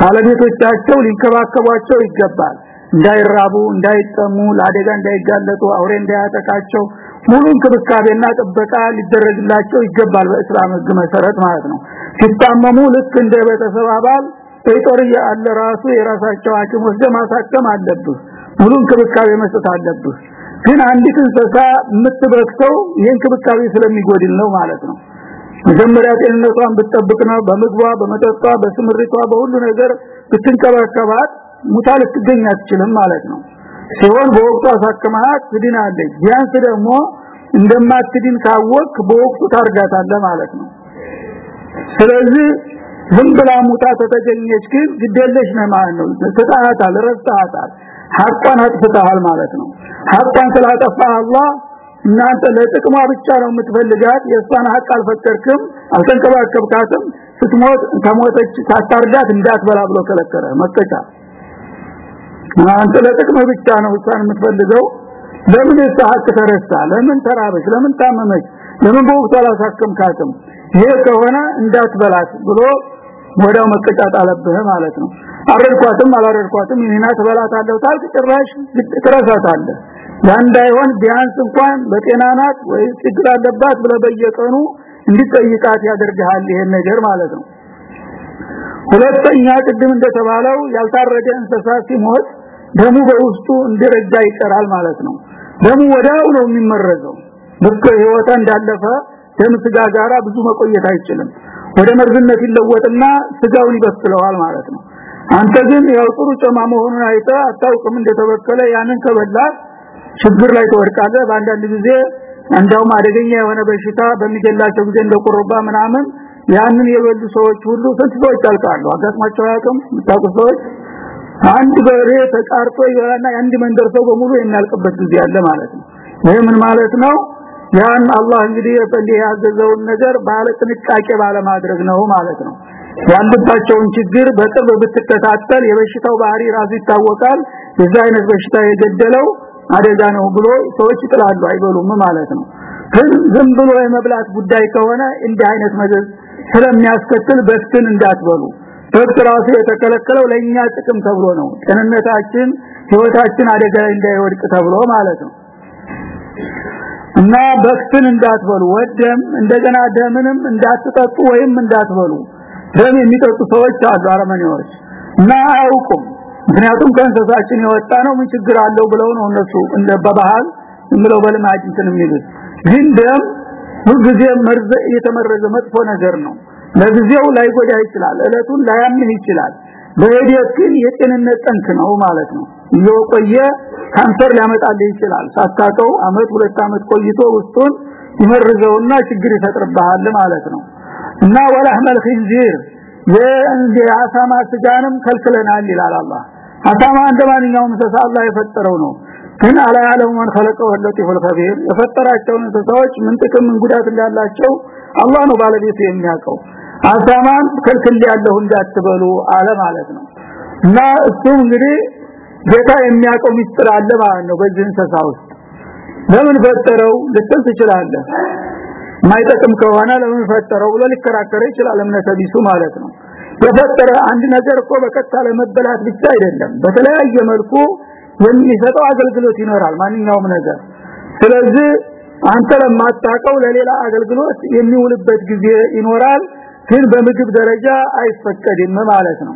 ባለቤቶቻቸው ሊንከባከቧቸው ይገባል። እንዳይራቡ እንዳይጠሙ ለአደጋ እንዳይጋለጡ አውሬ እንዳያጠቃቸው ሙሉ እንክብካቤና ጥበቃ ሊደረግላቸው ይገባል በእስላም ህግ መሰረት ማለት ነው። ሲታመሙ ልክ እንደ ቤተሰብ አባል ጦር ያለ ራሱ የራሳቸው ሐኪም ወስደ ማሳከም አለብህ ሙሉ እንክብካቤ መስጠት አለብህ። ግን አንዲት እንስሳ የምትበክተው ይህን እንክብካቤ ስለሚጎድል ነው ማለት ነው። መጀመሪያ ጤንነቷን ብትጠብቅ ነው። በምግቧ በመጠጧ በስምሪቷ በሁሉ ነገር ብትንከባከባት ሙታ ልትገኝ አትችልም ማለት ነው። ሲሆን በወቅቱ አሳክማት ትድናለች። ቢያንስ ደግሞ እንደማትድን ካወቅ በወቅቱ ታርጋታለህ ማለት ነው። ስለዚህ ዝም ብላ ሙታ ተተገኘች ግን ግደለሽ ነው ማለት ነው። ተጣጣል ረስተሃታል ሐቋን አጥፍተሃል ማለት ነው። ሐቋን ስላጠፋ አላህ እናንተ ለጥቅሟ ብቻ ነው የምትፈልጋት። የእሷን ሐቅ አልፈቀድክም አልተንከባከብካትም። ስትሞት ከሞተች ሳታርዳት እንዳትበላ ብሎ ከለከለ መቀጫ አንተ ለጥቅም ብቻ ነው እሷን የምትፈልገው። ለምን ሐቅ ተረሳ ለምን ተራበች? ለምን ታመመች? ለምን በወቅቱ አላሳከምካትም? ይሄ ከሆነ እንዳትበላት ብሎ ወዳው መቀጫት አለብህ ማለት ነው። አረድኳትም አላረድኳትም ይሄና ትበላታለህ ታልክ ጭራሽ ትረሳታለህ። ያንዳይሆን ቢያንስ እንኳን በጤና ናት ወይ ችግር አለባት ብለ በየቀኑ እንዲጠይቃት ያደርጋል ይሄን ነገር ማለት ነው። ሁለተኛ ቅድም እንደተባለው ያልታረደ እንስሳ ሲሞት ደሙ በውስጡ እንዲረጋ ይቀራል ማለት ነው። ደሙ ወዳው ነው የሚመረዘው። ልክ ህይወታ እንዳለፈ ደም ስጋ ጋራ ብዙ መቆየት አይችልም ወደ መርዝነት ይለወጥና ስጋውን ይበስለዋል ማለት ነው። አንተ ግን ያው ጥሩ ጨማ መሆኑን አይተ አታውቅም እንደተበከለ ያንን ከበላት ችግር ላይ ተወድቃለህ በአንዳንድ ጊዜ እንዳውም አደገኛ የሆነ በሽታ በሚገላቸው ጊዜ እንደቆረባ ምናምን ያንን የበሉ ሰዎች ሁሉ ስንት ሰዎች ያልቃሉ? አጋጥማቸው ያቅም ምታቁ ሰዎች? አንድ በሬ ተቃርጦ ይበላና አንድ መንደር ሰው በሙሉ የሚያልቅበት ጊዜ አለ ማለት ነው። ይሄ ምን ማለት ነው ያን አላህ እንግዲህ የፈልህ ያዘዘውን ነገር ባለ ጥንቃቄ ባለ ነው ማለት ነው። ያለባቸውን ችግር በቅርብ ብትከታተል የበሽታው ባህሪ ራሱ ይታወቃል። የዛ አይነት በሽታ የገደለው አደጋ ነው ብሎ ሰዎች ይጥላሉ አይበሉም ማለት ነው። ግን ዝም ብሎ የመብላት ጉዳይ ከሆነ እንዲህ አይነት መዘዝ ስለሚያስከትል በስትን እንዳትበሉ። በክት ራሱ የተከለከለው ለኛ ጥቅም ተብሎ ነው። ጤንነታችን ህይወታችን አደጋ ላይ እንዳይወድቅ ተብሎ ማለት ነው እና በክትን እንዳትበሉ ወደም እንደገና ደምንም እንዳትጠጡ ወይም እንዳትበሉ። ደም የሚጠጡ ሰዎች አሉ አረመኔዎች። እና አያውቁም። ምክንያቱም ከእንስሳችን የወጣ ነው ምን ችግር አለው ብለው ነው እነሱ እንደ በባህል ምለው በልማድ እንትን የሚሉት። ግን ደም ሁልጊዜ መርዘ የተመረዘ መጥፎ ነገር ነው። ለጊዜው ላይጎዳ ይችላል እለቱን ላያምን ይችላል። በሂደት ግን የጤንነት ጠንክ ነው ማለት ነው እየቆየ ካንሰር ሊያመጣልህ ይችላል ሳታቀው አመት ሁለት አመት ቆይቶ ውስጡን ይመርዘውና ችግር ይፈጥርብሃል ማለት ነው እና ወላህመል ኺንዚር የአሳማ ስጋንም ከልክለናል ይላል አላህ አሳማ እንደማንኛውም እንስሳ አላህ የፈጠረው ነው ግን አላ ያለው ማን خلقه اللطيف الخبير የፈጠራቸው እንስሳዎች ምን ጥቅም ምን ጉዳት እንዳላቸው አላህ ነው ባለቤቱ የሚያውቀው አሳማን ከልክል ያለው እንዳትበሉ አለ ማለት ነው እና እሱ እንግዲህ ጌታ የሚያውቀው ሚስጥር አለ ማለት ነው በዚህ እንስሳ ውስጥ። ለምን ፈጠረው? ልትል ትችላለህ። ማይጠቅም ከሆነ ለምን ፈጠረው ብሎ ሊከራከረ ይችላል እምነተ ቢሱ ማለት ነው። የፈጠረ አንድ ነገር እኮ በቀጥታ ለመበላት ብቻ አይደለም በተለያየ መልኩ የሚሰጠው አገልግሎት ይኖራል ማንኛውም ነገር። ስለዚህ አንተ ለማታቀው ለሌላ አገልግሎት የሚውልበት ጊዜ ይኖራል ግን በምግብ ደረጃ አይፈቀድም ማለት ነው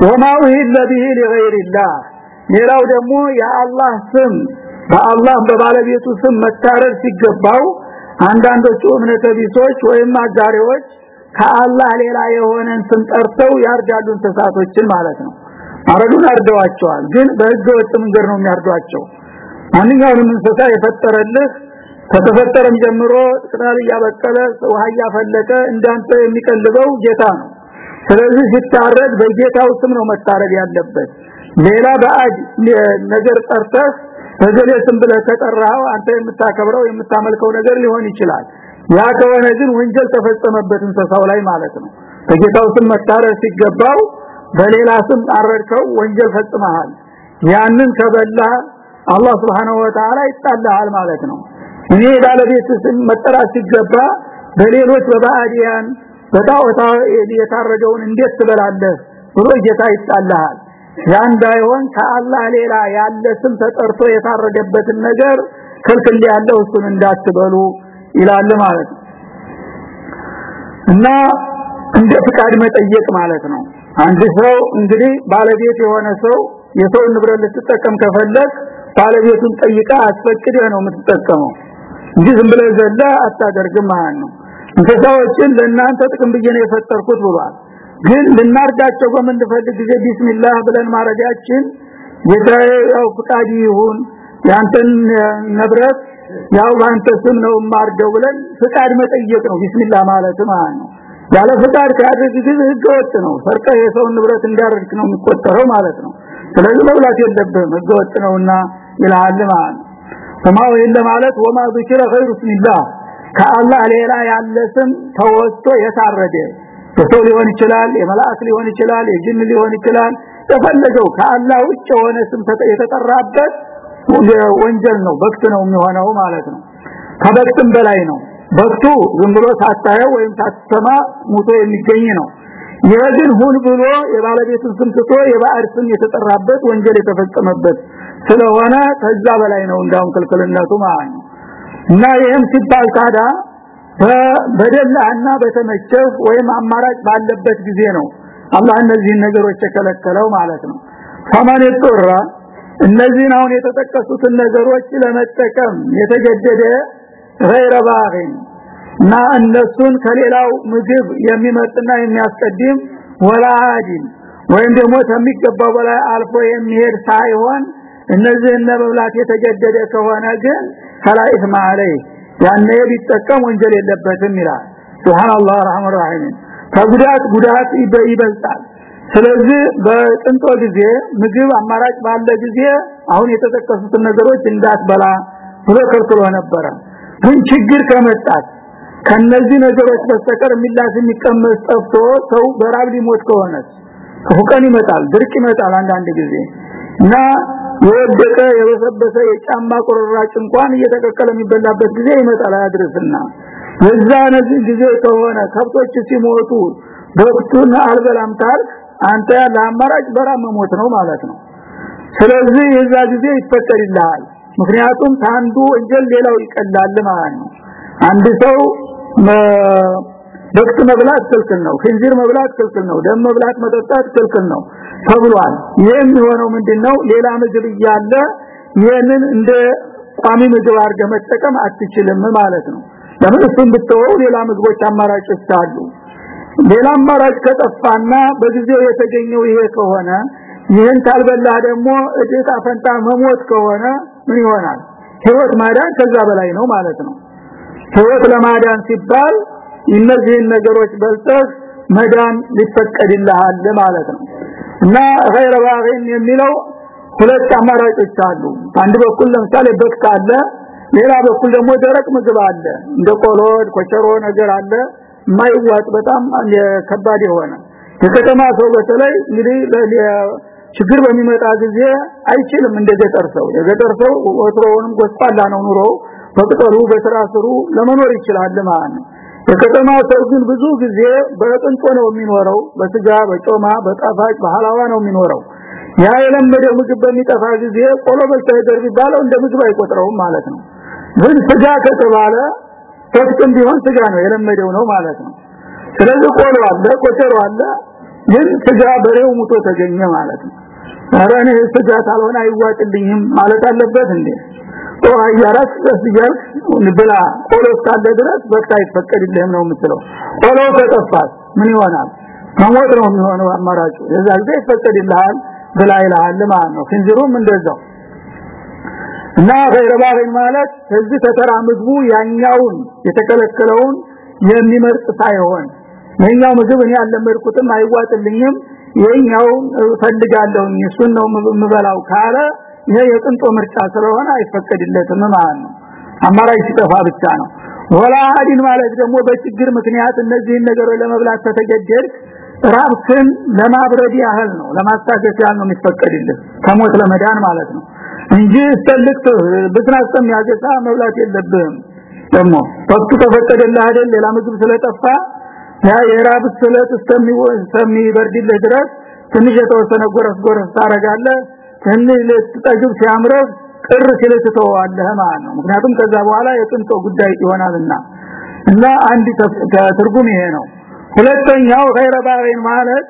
ወማው الذي لغير ሌላው ደግሞ የአላህ ስም በአላህ በባለቤቱ ስም መታረድ ሲገባው አንዳንዶቹ እምነተ ቢሶች ወይም አጋሪዎች ከአላህ ሌላ የሆነን ስም ጠርተው ያርዳሉ እንስሳቶችን ማለት ነው። አረዱን አርደዋቸዋል ግን በህገ ወጥ መንገድ ነው የሚያርዷቸው። ማንኛውንም እንስሳ የፈጠረልህ ከተፈጠረም ጀምሮ ቅጠል እያበቀለ ውሃ እያፈለቀ እንዳንተ የሚቀልበው ጌታ ነው። ስለዚህ ሲታረድ በጌታው ስም ነው መታረድ ያለበት። ሌላ ባዕድ ነገር ጠርተህ በገሌ ስም ብለህ ከጠራው አንተ የምታከብረው የምታመልከው ነገር ሊሆን ይችላል። ያ ከሆነ ግን ወንጀል ተፈጸመበት እንስሳው ላይ ማለት ነው። በጌታው ስም መታረድ ሲገባው በሌላ ስም አረድከው ወንጀል ፈጽመሃል። ያንን ከበላ አላህ Subhanahu Wa Ta'ala ይጣላል ማለት ነው። እኔ ባለቤት ስም መጠራት ሲገባ በሌሎች በባዕዲያን በጣዖታ የታረደውን እንዴት ትበላለህ ብሎ ጌታ ይጣላል ያ እንዳይሆን ከአላህ ሌላ ያለ ስም ተጠርቶ የታረደበትን ነገር ክልክል ያለው እሱን እንዳትበሉ ይላል ማለት ነው። እና እንደ ፍቃድ መጠየቅ ማለት ነው። አንድ ሰው እንግዲህ ባለቤት የሆነ ሰው የሰው ንብረት ልትጠቀም ከፈለክ ባለቤቱን ጠይቃ አስፈቅደህ ነው የምትጠቀመው። እንጂ ዝም ብለህ ዘላ አታደርግም ማለት ነው እንስሳዎችን ለእናንተ ጥቅም ብዬ ነው የፈጠርኩት ብሏል ግን ልናርዳቸው በምንፈልግ ጊዜ ቢስሚላህ ብለን ማረዳችን ጌታዬ ያው ፍቃድ ይሁን ያንተን ንብረት ያው ባንተ ስም ነው ማርደው ብለን ፍቃድ መጠየቅ ነው ቢስሚላህ ማለት ማለት ነው ያለ ፍቃድ ካደረግ ጊዜ ህገወጥ ነው ሰርቀ የሰውን ንብረት እንዳርድክ ነው የሚቆጠረው ማለት ነው ስለዚህ መብላት የለብህም ህገወጥ ነውና ይላል ማለት ነው ሰማው የለ ማለት ወማ ذكر غير اسم الله ከአላህ ሌላ ያለ ስም ተወስቶ የታረደ የሰው ሊሆን ይችላል የመላእክት ሊሆን ይችላል የጅን ሊሆን ይችላል። የፈለገው ከአላህ ውጭ የሆነ ስም የተጠራበት ወንጀል ነው በክት ነው የሚሆነው ማለት ነው። ከበክትም በላይ ነው። በክቱ ዝም ብሎ ሳታየው ወይም ሳትሰማ ሙቶ የሚገኝ ነው። ይህ ግን ሁን ብሎ የባለቤቱን ስም ትቶ የባዕድ ስም የተጠራበት ወንጀል የተፈጸመበት ስለሆነ ከዛ በላይ ነው። እንዳውም ክልክልነቱ ማለት ነው እና ይህም ሲባል ታዲያ በደላና በተመቸህ ወይም አማራጭ ባለበት ጊዜ ነው አላህ እነዚህን ነገሮች የከለከለው ማለት ነው። ፈማን ይጥራ እነዚህን አሁን የተጠቀሱትን ነገሮች ለመጠቀም የተገደደ غير እና እነሱን ከሌላው ምግብ የሚመጥና የሚያስቀድም ወላዲን ወይም ደግሞ ከሚገባው በላይ አልፎ የሚሄድ ሳይሆን እነዚህን ለመብላት የተገደደ ከሆነ ግን ፈላኢት ማለይ ያኔ ቢጠቀም ወንጀል የለበትም ይላል ሱብሃንአላህ ረህማን ረሂም ከጉዳት ጉዳት ይበልጣል ስለዚህ በጥንቶ ጊዜ ምግብ አማራጭ ባለ ጊዜ አሁን የተጠቀሱትን ነገሮች እንዳትበላ ብሎ ከልክሎ ነበረ ግን ችግር ከመጣት ከነዚህ ነገሮች በስተቀር ሚላስ የሚቀመስ ጠፍቶ ሰው በራብ ሊሞት ከሆነ ሁቀን ይመጣል ድርቅ ይመጣል አንዳንድ ጊዜ እና የወደቀ የበሰበሰ የጫማ ቁርራጭ እንኳን እየተቀቀለ የሚበላበት ጊዜ ይመጣል አያድርስና። የዛ ነዚህ ጊዜ ከሆነ ከብቶች ሲሞቱ በቅቱን አልበላም ታልክ አንተ ለአማራጭ በራም መሞት ነው ማለት ነው። ስለዚህ የዛ ጊዜ ይፈቀድልሃል። ምክንያቱም ታንዱ ወንጀል ሌላው ይቀላል ማለት ነው። አንድ ሰው በቅት መብላት ክልክል ነው። ክንዚር መብላት ክልክል ነው። ደም መብላት መጠጣት ክልክል ነው ተብሏል። ይሄም የሆነው ምንድነው? ሌላ ምግብ እያለ ይሄንን እንደ ቋሚ ምግብ አድርገህ መጠቀም አትችልም ማለት ነው። ለምን? እሱን ብትወው ሌላ ምግቦች አማራጮች አሉ። ሌላ አማራጭ ከጠፋና በጊዜው የተገኘው ይሄ ከሆነ ይህን ካልበላ ደግሞ እድታ ፈንታ መሞት ከሆነ ምን ይሆናል? ህይወት ማዳን ከዛ በላይ ነው ማለት ነው። ህይወት ለማዳን ሲባል እነዚህን ነገሮች በልተህ መዳን ሊፈቀድልሃል ማለት ነው እና غير باغين የሚለው ሁለት አማራጮች አሉ አንድ በኩል ለምሳሌ በክት አለ ሌላ በኩል ደግሞ ደረቅ ምግብ አለ እንደ ቆሎ ኮቸሮ ነገር አለ ማይዋጥ በጣም ከባድ የሆነ የከተማ ሰው በተለይ እንግዲህ ችግር በሚመጣ ጊዜ አይችልም እንደ ገጠር ሰው የገጠር ሰው ወትሮውንም ጎስቋላ ነው ኑሮ በቅጠሉ በስራ ስሩ ለመኖር ይችላል ማለት ነው የከተማ ሰው ግን ብዙ ጊዜ በጥንቆ ነው የሚኖረው በስጋ በጮማ በጣፋጭ በሐላዋ ነው የሚኖረው። ያ የለመደ ምግብ በሚጠፋ ጊዜ ቆሎ በስተደር ቢባለው እንደ ምግብ አይቆጥረውም ማለት ነው። ግን ስጋ ከተባለ ከፍትም ቢሆን ስጋ ነው የለመደው ነው ማለት ነው። ስለዚህ ቆሎ አለ ቆጨሮ አለ ግን ስጋ በሬው ሙቶ ተገኘ ማለት ነው። አረኔ ስጋ ታልሆነ አይዋጥልኝም ማለት አለበት እንዴ ኦ አያራስ ተስያል ብላ ቆሎ እስካለ ድረስ በቃ ይፈቀድልህም ነው የምትለው። ቆሎ ከጠፋት ምን ይሆናል? መሞት ነው የሚሆነው አማራጩ። የዛ ጊዜ ይፈቀድልሃል ብላ ይልሃል ማለት ነው። ክንዝሩም እንደዛው። እና ገይረባሪን ማለት እዚህ ተተራ ምግቡ ያኛውን የተከለከለውን የሚመርጥ ሳይሆን የኛው ምግብ እኔ ያለመድኩትም አይዋጥልኝም የኛው ፈልጋለሁ እሱን ነው የምበላው ካለ ይሄ የቅንጦ ምርጫ ስለሆነ አይፈቀድለትም ማለት ነው። አማራጭ ሲጠፋ ብቻ ነው። ወላ አዲን ማለት ደግሞ በችግር ምክንያት እነዚህን ነገሮች ለመብላት ተተገደድክ ራብክን ለማብረድ ያህል ነው። ለማስታገስ ያህል ነው የሚፈቀድልህ። ከሞት ለመዳን ማለት ነው። እንጂ ስተልክ ብትናስተም ያገሳ መብላት የለብህም። ደግሞ ወቅቱ ተፈቀደልህ አይደል? ሌላ ምግብ ስለጠፋ ያ የራብ ስለት እስከሚበርድልህ ድረስ ትንሽ የተወሰነ ጎረስ ጎረስ ታረጋለህ ትንሽ ልትጠግብ ሲያምረህ ቅር ሲል ትተዋለህ ማለት ነው። ምክንያቱም ከዛ በኋላ የጥንቶ ጉዳይ ይሆናልና። እና አንድ ትርጉም ይሄ ነው። ሁለተኛው ባሪን ማለት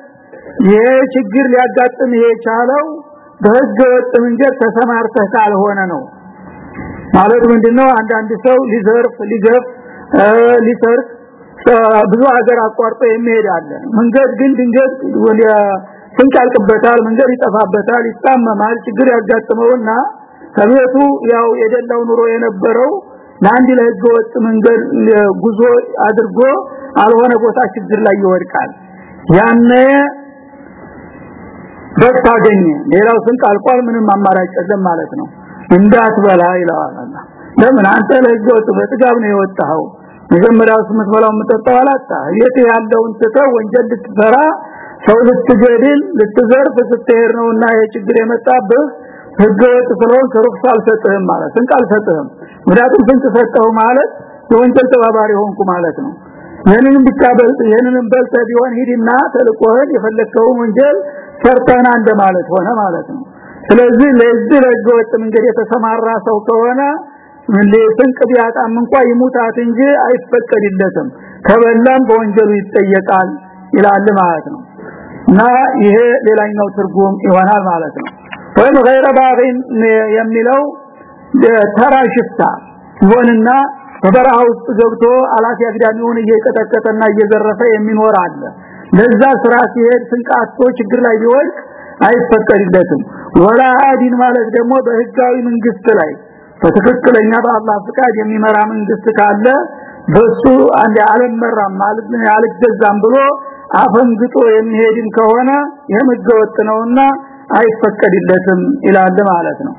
ይሄ ችግር ሊያጋጥም የቻለው በህገ ወጥ መንገድ ተሰማርተህ ካልሆነ ነው። ማለት ምንድነው? አንዳንድ ሰው ሊዘርፍ ሊገፍ ሊሰርቅ ብዙ ሀገር አቋርጦ የሚሄድ አለ። መንገድ ግን ድንገት ወደ ስንቃልቅበታል መንገድ ይጠፋበታል ይጣመማል ችግር ያጋጥመውና ከቤቱ ያው የደላው ኑሮ የነበረው ለአንድ ለህገ ወጥ መንገድ ጉዞ አድርጎ አልሆነ ቦታ ችግር ላይ ይወድቃል። ያነ በታገኘ ሌላው ስንቅ አልቋል? ምንም አማራጭ የለም ማለት ነው። እንዳትበላ ይላል አላህ ለምን? አንተ ለህገ ወጥ በጥጋብ ነው የወጣው መጀመሪያው የምትጠጣው አላጣ። የት ያለውን ትተህ ወንጀል ልትሰራ ሰው ልትገድል ልትዘርፍ ስትሄድ ነውና የችግር የመጣብህ ህገወጥ ስለሆን ከሩክስ አልሰጥህም ማለት ስንቅ አልሰጥህም። ምክንያቱም ስንቅ ሰጠው ማለት የወንጀል ተባባሪ ሆንኩ ማለት ነው። ይህንንም በልጥ ይህንንም በልተ ቢሆን ሂድና ተልቆህን የፈለከውን ወንጀል ሰርተና እንደማለት ሆነ ማለት ነው። ስለዚህ ለዚህ ለህገወጥ መንገድ የተሰማራ ሰው ከሆነ ስንቅ ቢያጣም እንኳ ይሙታት እንጂ አይፈቀድለትም። ከበላም በወንጀሉ ይጠየቃል ይላል ማለት ነው እና ይሄ ሌላኛው ትርጉም ይሆናል ማለት ነው። ወይም غير باغ የሚለው ተራ ሽፍታ በበረሃ ውስጥ ገብቶ አላፊ አግዳሚውን እየቀጠቀጠና እየዘረፈ የሚኖር አለ። ለዛ ስራ ሲሄድ ስንቃቶ ችግር ላይ ይወድቅ አይፈቀድለትም። ወላ ማለት ደግሞ በህጋዊ መንግስት ላይ በትክክለኛ በአላህ ፍቃድ የሚመራ መንግስት ካለ በሱ አንድ አለም መራም ማለት አልገዛም ብሎ አፈንግጦ የሚሄድም ከሆነ የምገወጥ ነውና አይፈቀድለትም ይላል ማለት ነው።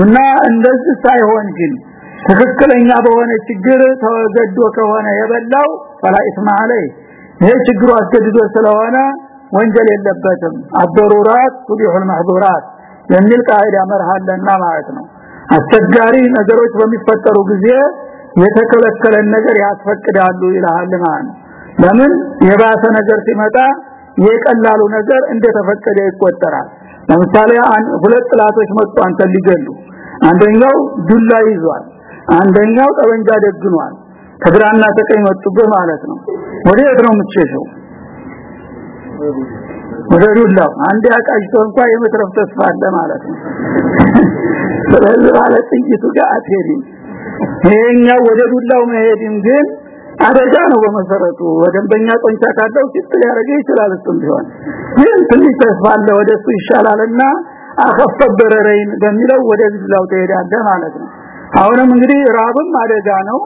እና እንደዚህ ሳይሆን ግን ትክክለኛ በሆነ ችግር ተወገዶ ከሆነ የበላው ፈላኢት ማለይ ይሄ ችግሩ አስገድዶ ስለሆነ ወንጀል የለበትም። አደሩራት ቱቢሁል ማህዱራት የሚል ቃይዳ መርሃለና ማለት ነው። አስቸጋሪ ነገሮች በሚፈጠሩ ጊዜ የተከለከለን ነገር ያስፈቅዳሉ ይላል ማለት ለምን? የባሰ ነገር ሲመጣ የቀላሉ ነገር እንደተፈቀደ ይቆጠራል። ለምሳሌ ሁለት ጥላቶች መጡ አንተ ሊገሉ። አንደኛው ዱላ ይዟል። አንደኛው ጠበንጃ ደግኗል። ከግራና ተቀኝ መጡበት ማለት ነው። ወዴት ነው የምትሸሸው? ወደ ዱላው። አንድ ያቃጅቶ እንኳን የመትረፍ ተስፋ አለ ማለት ነው። ስለዚህ ማለት ጥይቱ ጋር አትሄድም። ይሄኛው ወደ ዱላው መሄድም ግን አደጋ ነው በመሰረቱ። ወደንበኛ ቆንቻ ካለው ሲጥል ያረገ ይችላል እሱም ቢሆን። ግን ትንሽ ተስፋ አለ ወደሱ ይሻላልና አከፈበረረይን በሚለው ወደ ተሄዳለ ማለት ነው። አሁንም እንግዲህ ራብም አደጋ ነው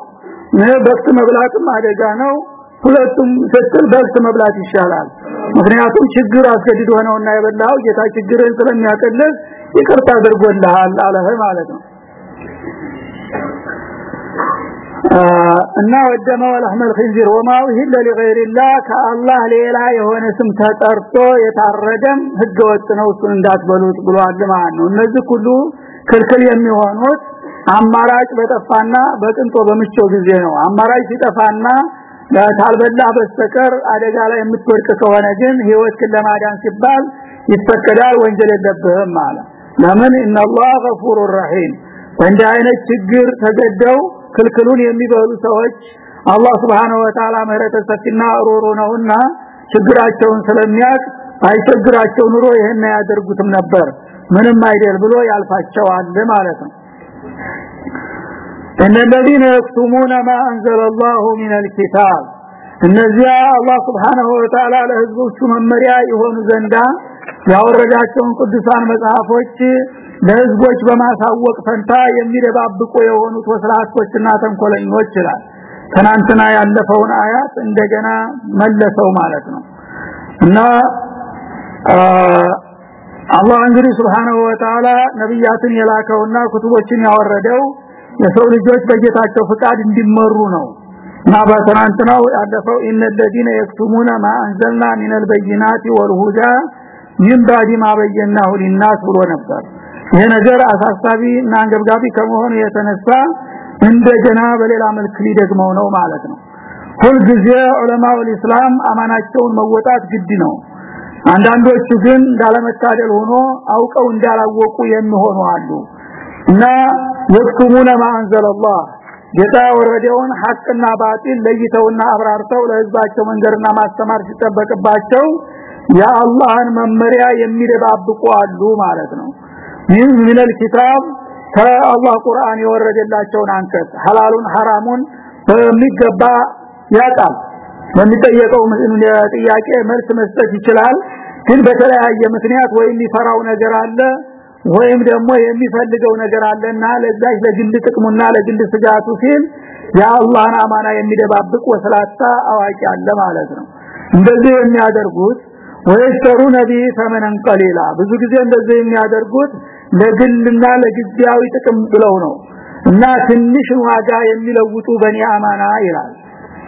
በክት መብላትም አደጋ ነው። ሁለቱም ስትል በክት መብላት ይሻላል። ምክንያቱም ችግር አስገድዶ ነውና የበላው ጌታ ችግርን ስለሚያቀልል ይቅርታ አድርጎልሃል አለህ ማለት ነው እና ወደመ ወለህመል ኺንዚር ወማው ሂለ ለገይሪላህ ከአላህ ሌላ የሆነ ስም ተጠርቶ የታረደም ህገወጥ ነው እሱን እንዳትበሉት ብሏል ማለት ነው። እነዚህ ሁሉ ክልክል የሚሆኑት አማራጭ በጠፋና በቅንጦ በምቾ ጊዜ ነው። አማራጭ ሲጠፋና ካልበላህ በስተቀር አደጋ ላይ የምትወድቅ ከሆነ ግን ህይወትህን ለማዳን ሲባል ይፈቀዳል ወንጀል የለብህም ማለት ለምን? ኢነላህ ገፉሩር ረሂም እንደ አይነት ችግር ተገደው ክልክሉን የሚበሉ ሰዎች አላህ Subhanahu Wa Ta'ala ምህረተ ሰፊና ሮሮ ነውና ችግራቸውን ስለሚያቅ አይቸግራቸው ኑሮ ይሄን ያደርጉትም ነበር ምንም አይደል ብሎ ያልፋቸዋል ማለት ነው ان الذين يكتمون ما انزل الله من الكتاب እነዚያ አላህ Subhanahu Wa Ta'ala ለህዝቦቹ መመሪያ የሆኑ ዘንዳ ያወረዳቸውን ቅዱሳን መጽሐፎች ለህዝቦች በማሳወቅ ፈንታ የሚደባብቁ የሆኑት ወስላቶችና ተንኮለኞች ይላል። ትናንትና ያለፈውን አያት እንደገና መለሰው ማለት ነው። እና አላህ እንግዲህ Subhanahu Wa ነብያትን የላከውና ኩቱቦችን ያወረደው የሰው ልጆች በጌታቸው ፍቃድ እንዲመሩ ነው። እና በትናንትናው ያለፈው ኢነለዚነ የክቱሙነ ማ አንዘልና ሚነል በይናቲ ወልሁዳ ምን ባዲ ማ ሊናስ ብሎ ነበር ይሄ ነገር አሳሳቢ እና አንገብጋቢ ከመሆኑ የተነሳ እንደገና በሌላ መልክ ሊደግመው ነው ማለት ነው። ሁልጊዜ ዑለማው ኢስላም አማናቸውን መወጣት ግድ ነው። አንዳንዶቹ ግን እንዳለመታደል ሆኖ አውቀው እንዳላወቁ የሚሆኑ አሉ። እና የክቱሙነ ማንዘለላህ ጌታ ወረደውን ሐቅና ባጢል ለይተውና አብራርተው ለህዝባቸው መንገርና ማስተማር ሲጠበቅባቸው የአላህን መመሪያ የሚደባብቁ አሉ ማለት ነው ይህ ሚነል ኪታብ? ከአላህ ቁርአን የወረደላቸውን አንቀጽ ሐላሉን ሐራሙን በሚገባ ያጣል በሚጠየቀው ጥያቄ መልስ መስጠት ይችላል። ግን በተለያየ ምክንያት ወይም የሚፈራው ነገር አለ ወይም ደግሞ የሚፈልገው ነገር አለና ለዛች ለግል ጥቅሙና ለግል ስጋቱ ሲል የአላህን አማና የሚደባብቅ ወስላታ አዋቂ አለ ማለት ነው። እንደዚህ የሚያደርጉት ወይስተሩ ነቢ ተመነን ቀሊላ ብዙ ጊዜ እንደዚህ የሚያደርጉት ለግልና ለጊዜያዊ ጥቅም ብለው ነው እና ትንሽ ዋጋ የሚለውጡ በኒ አማና ይላል።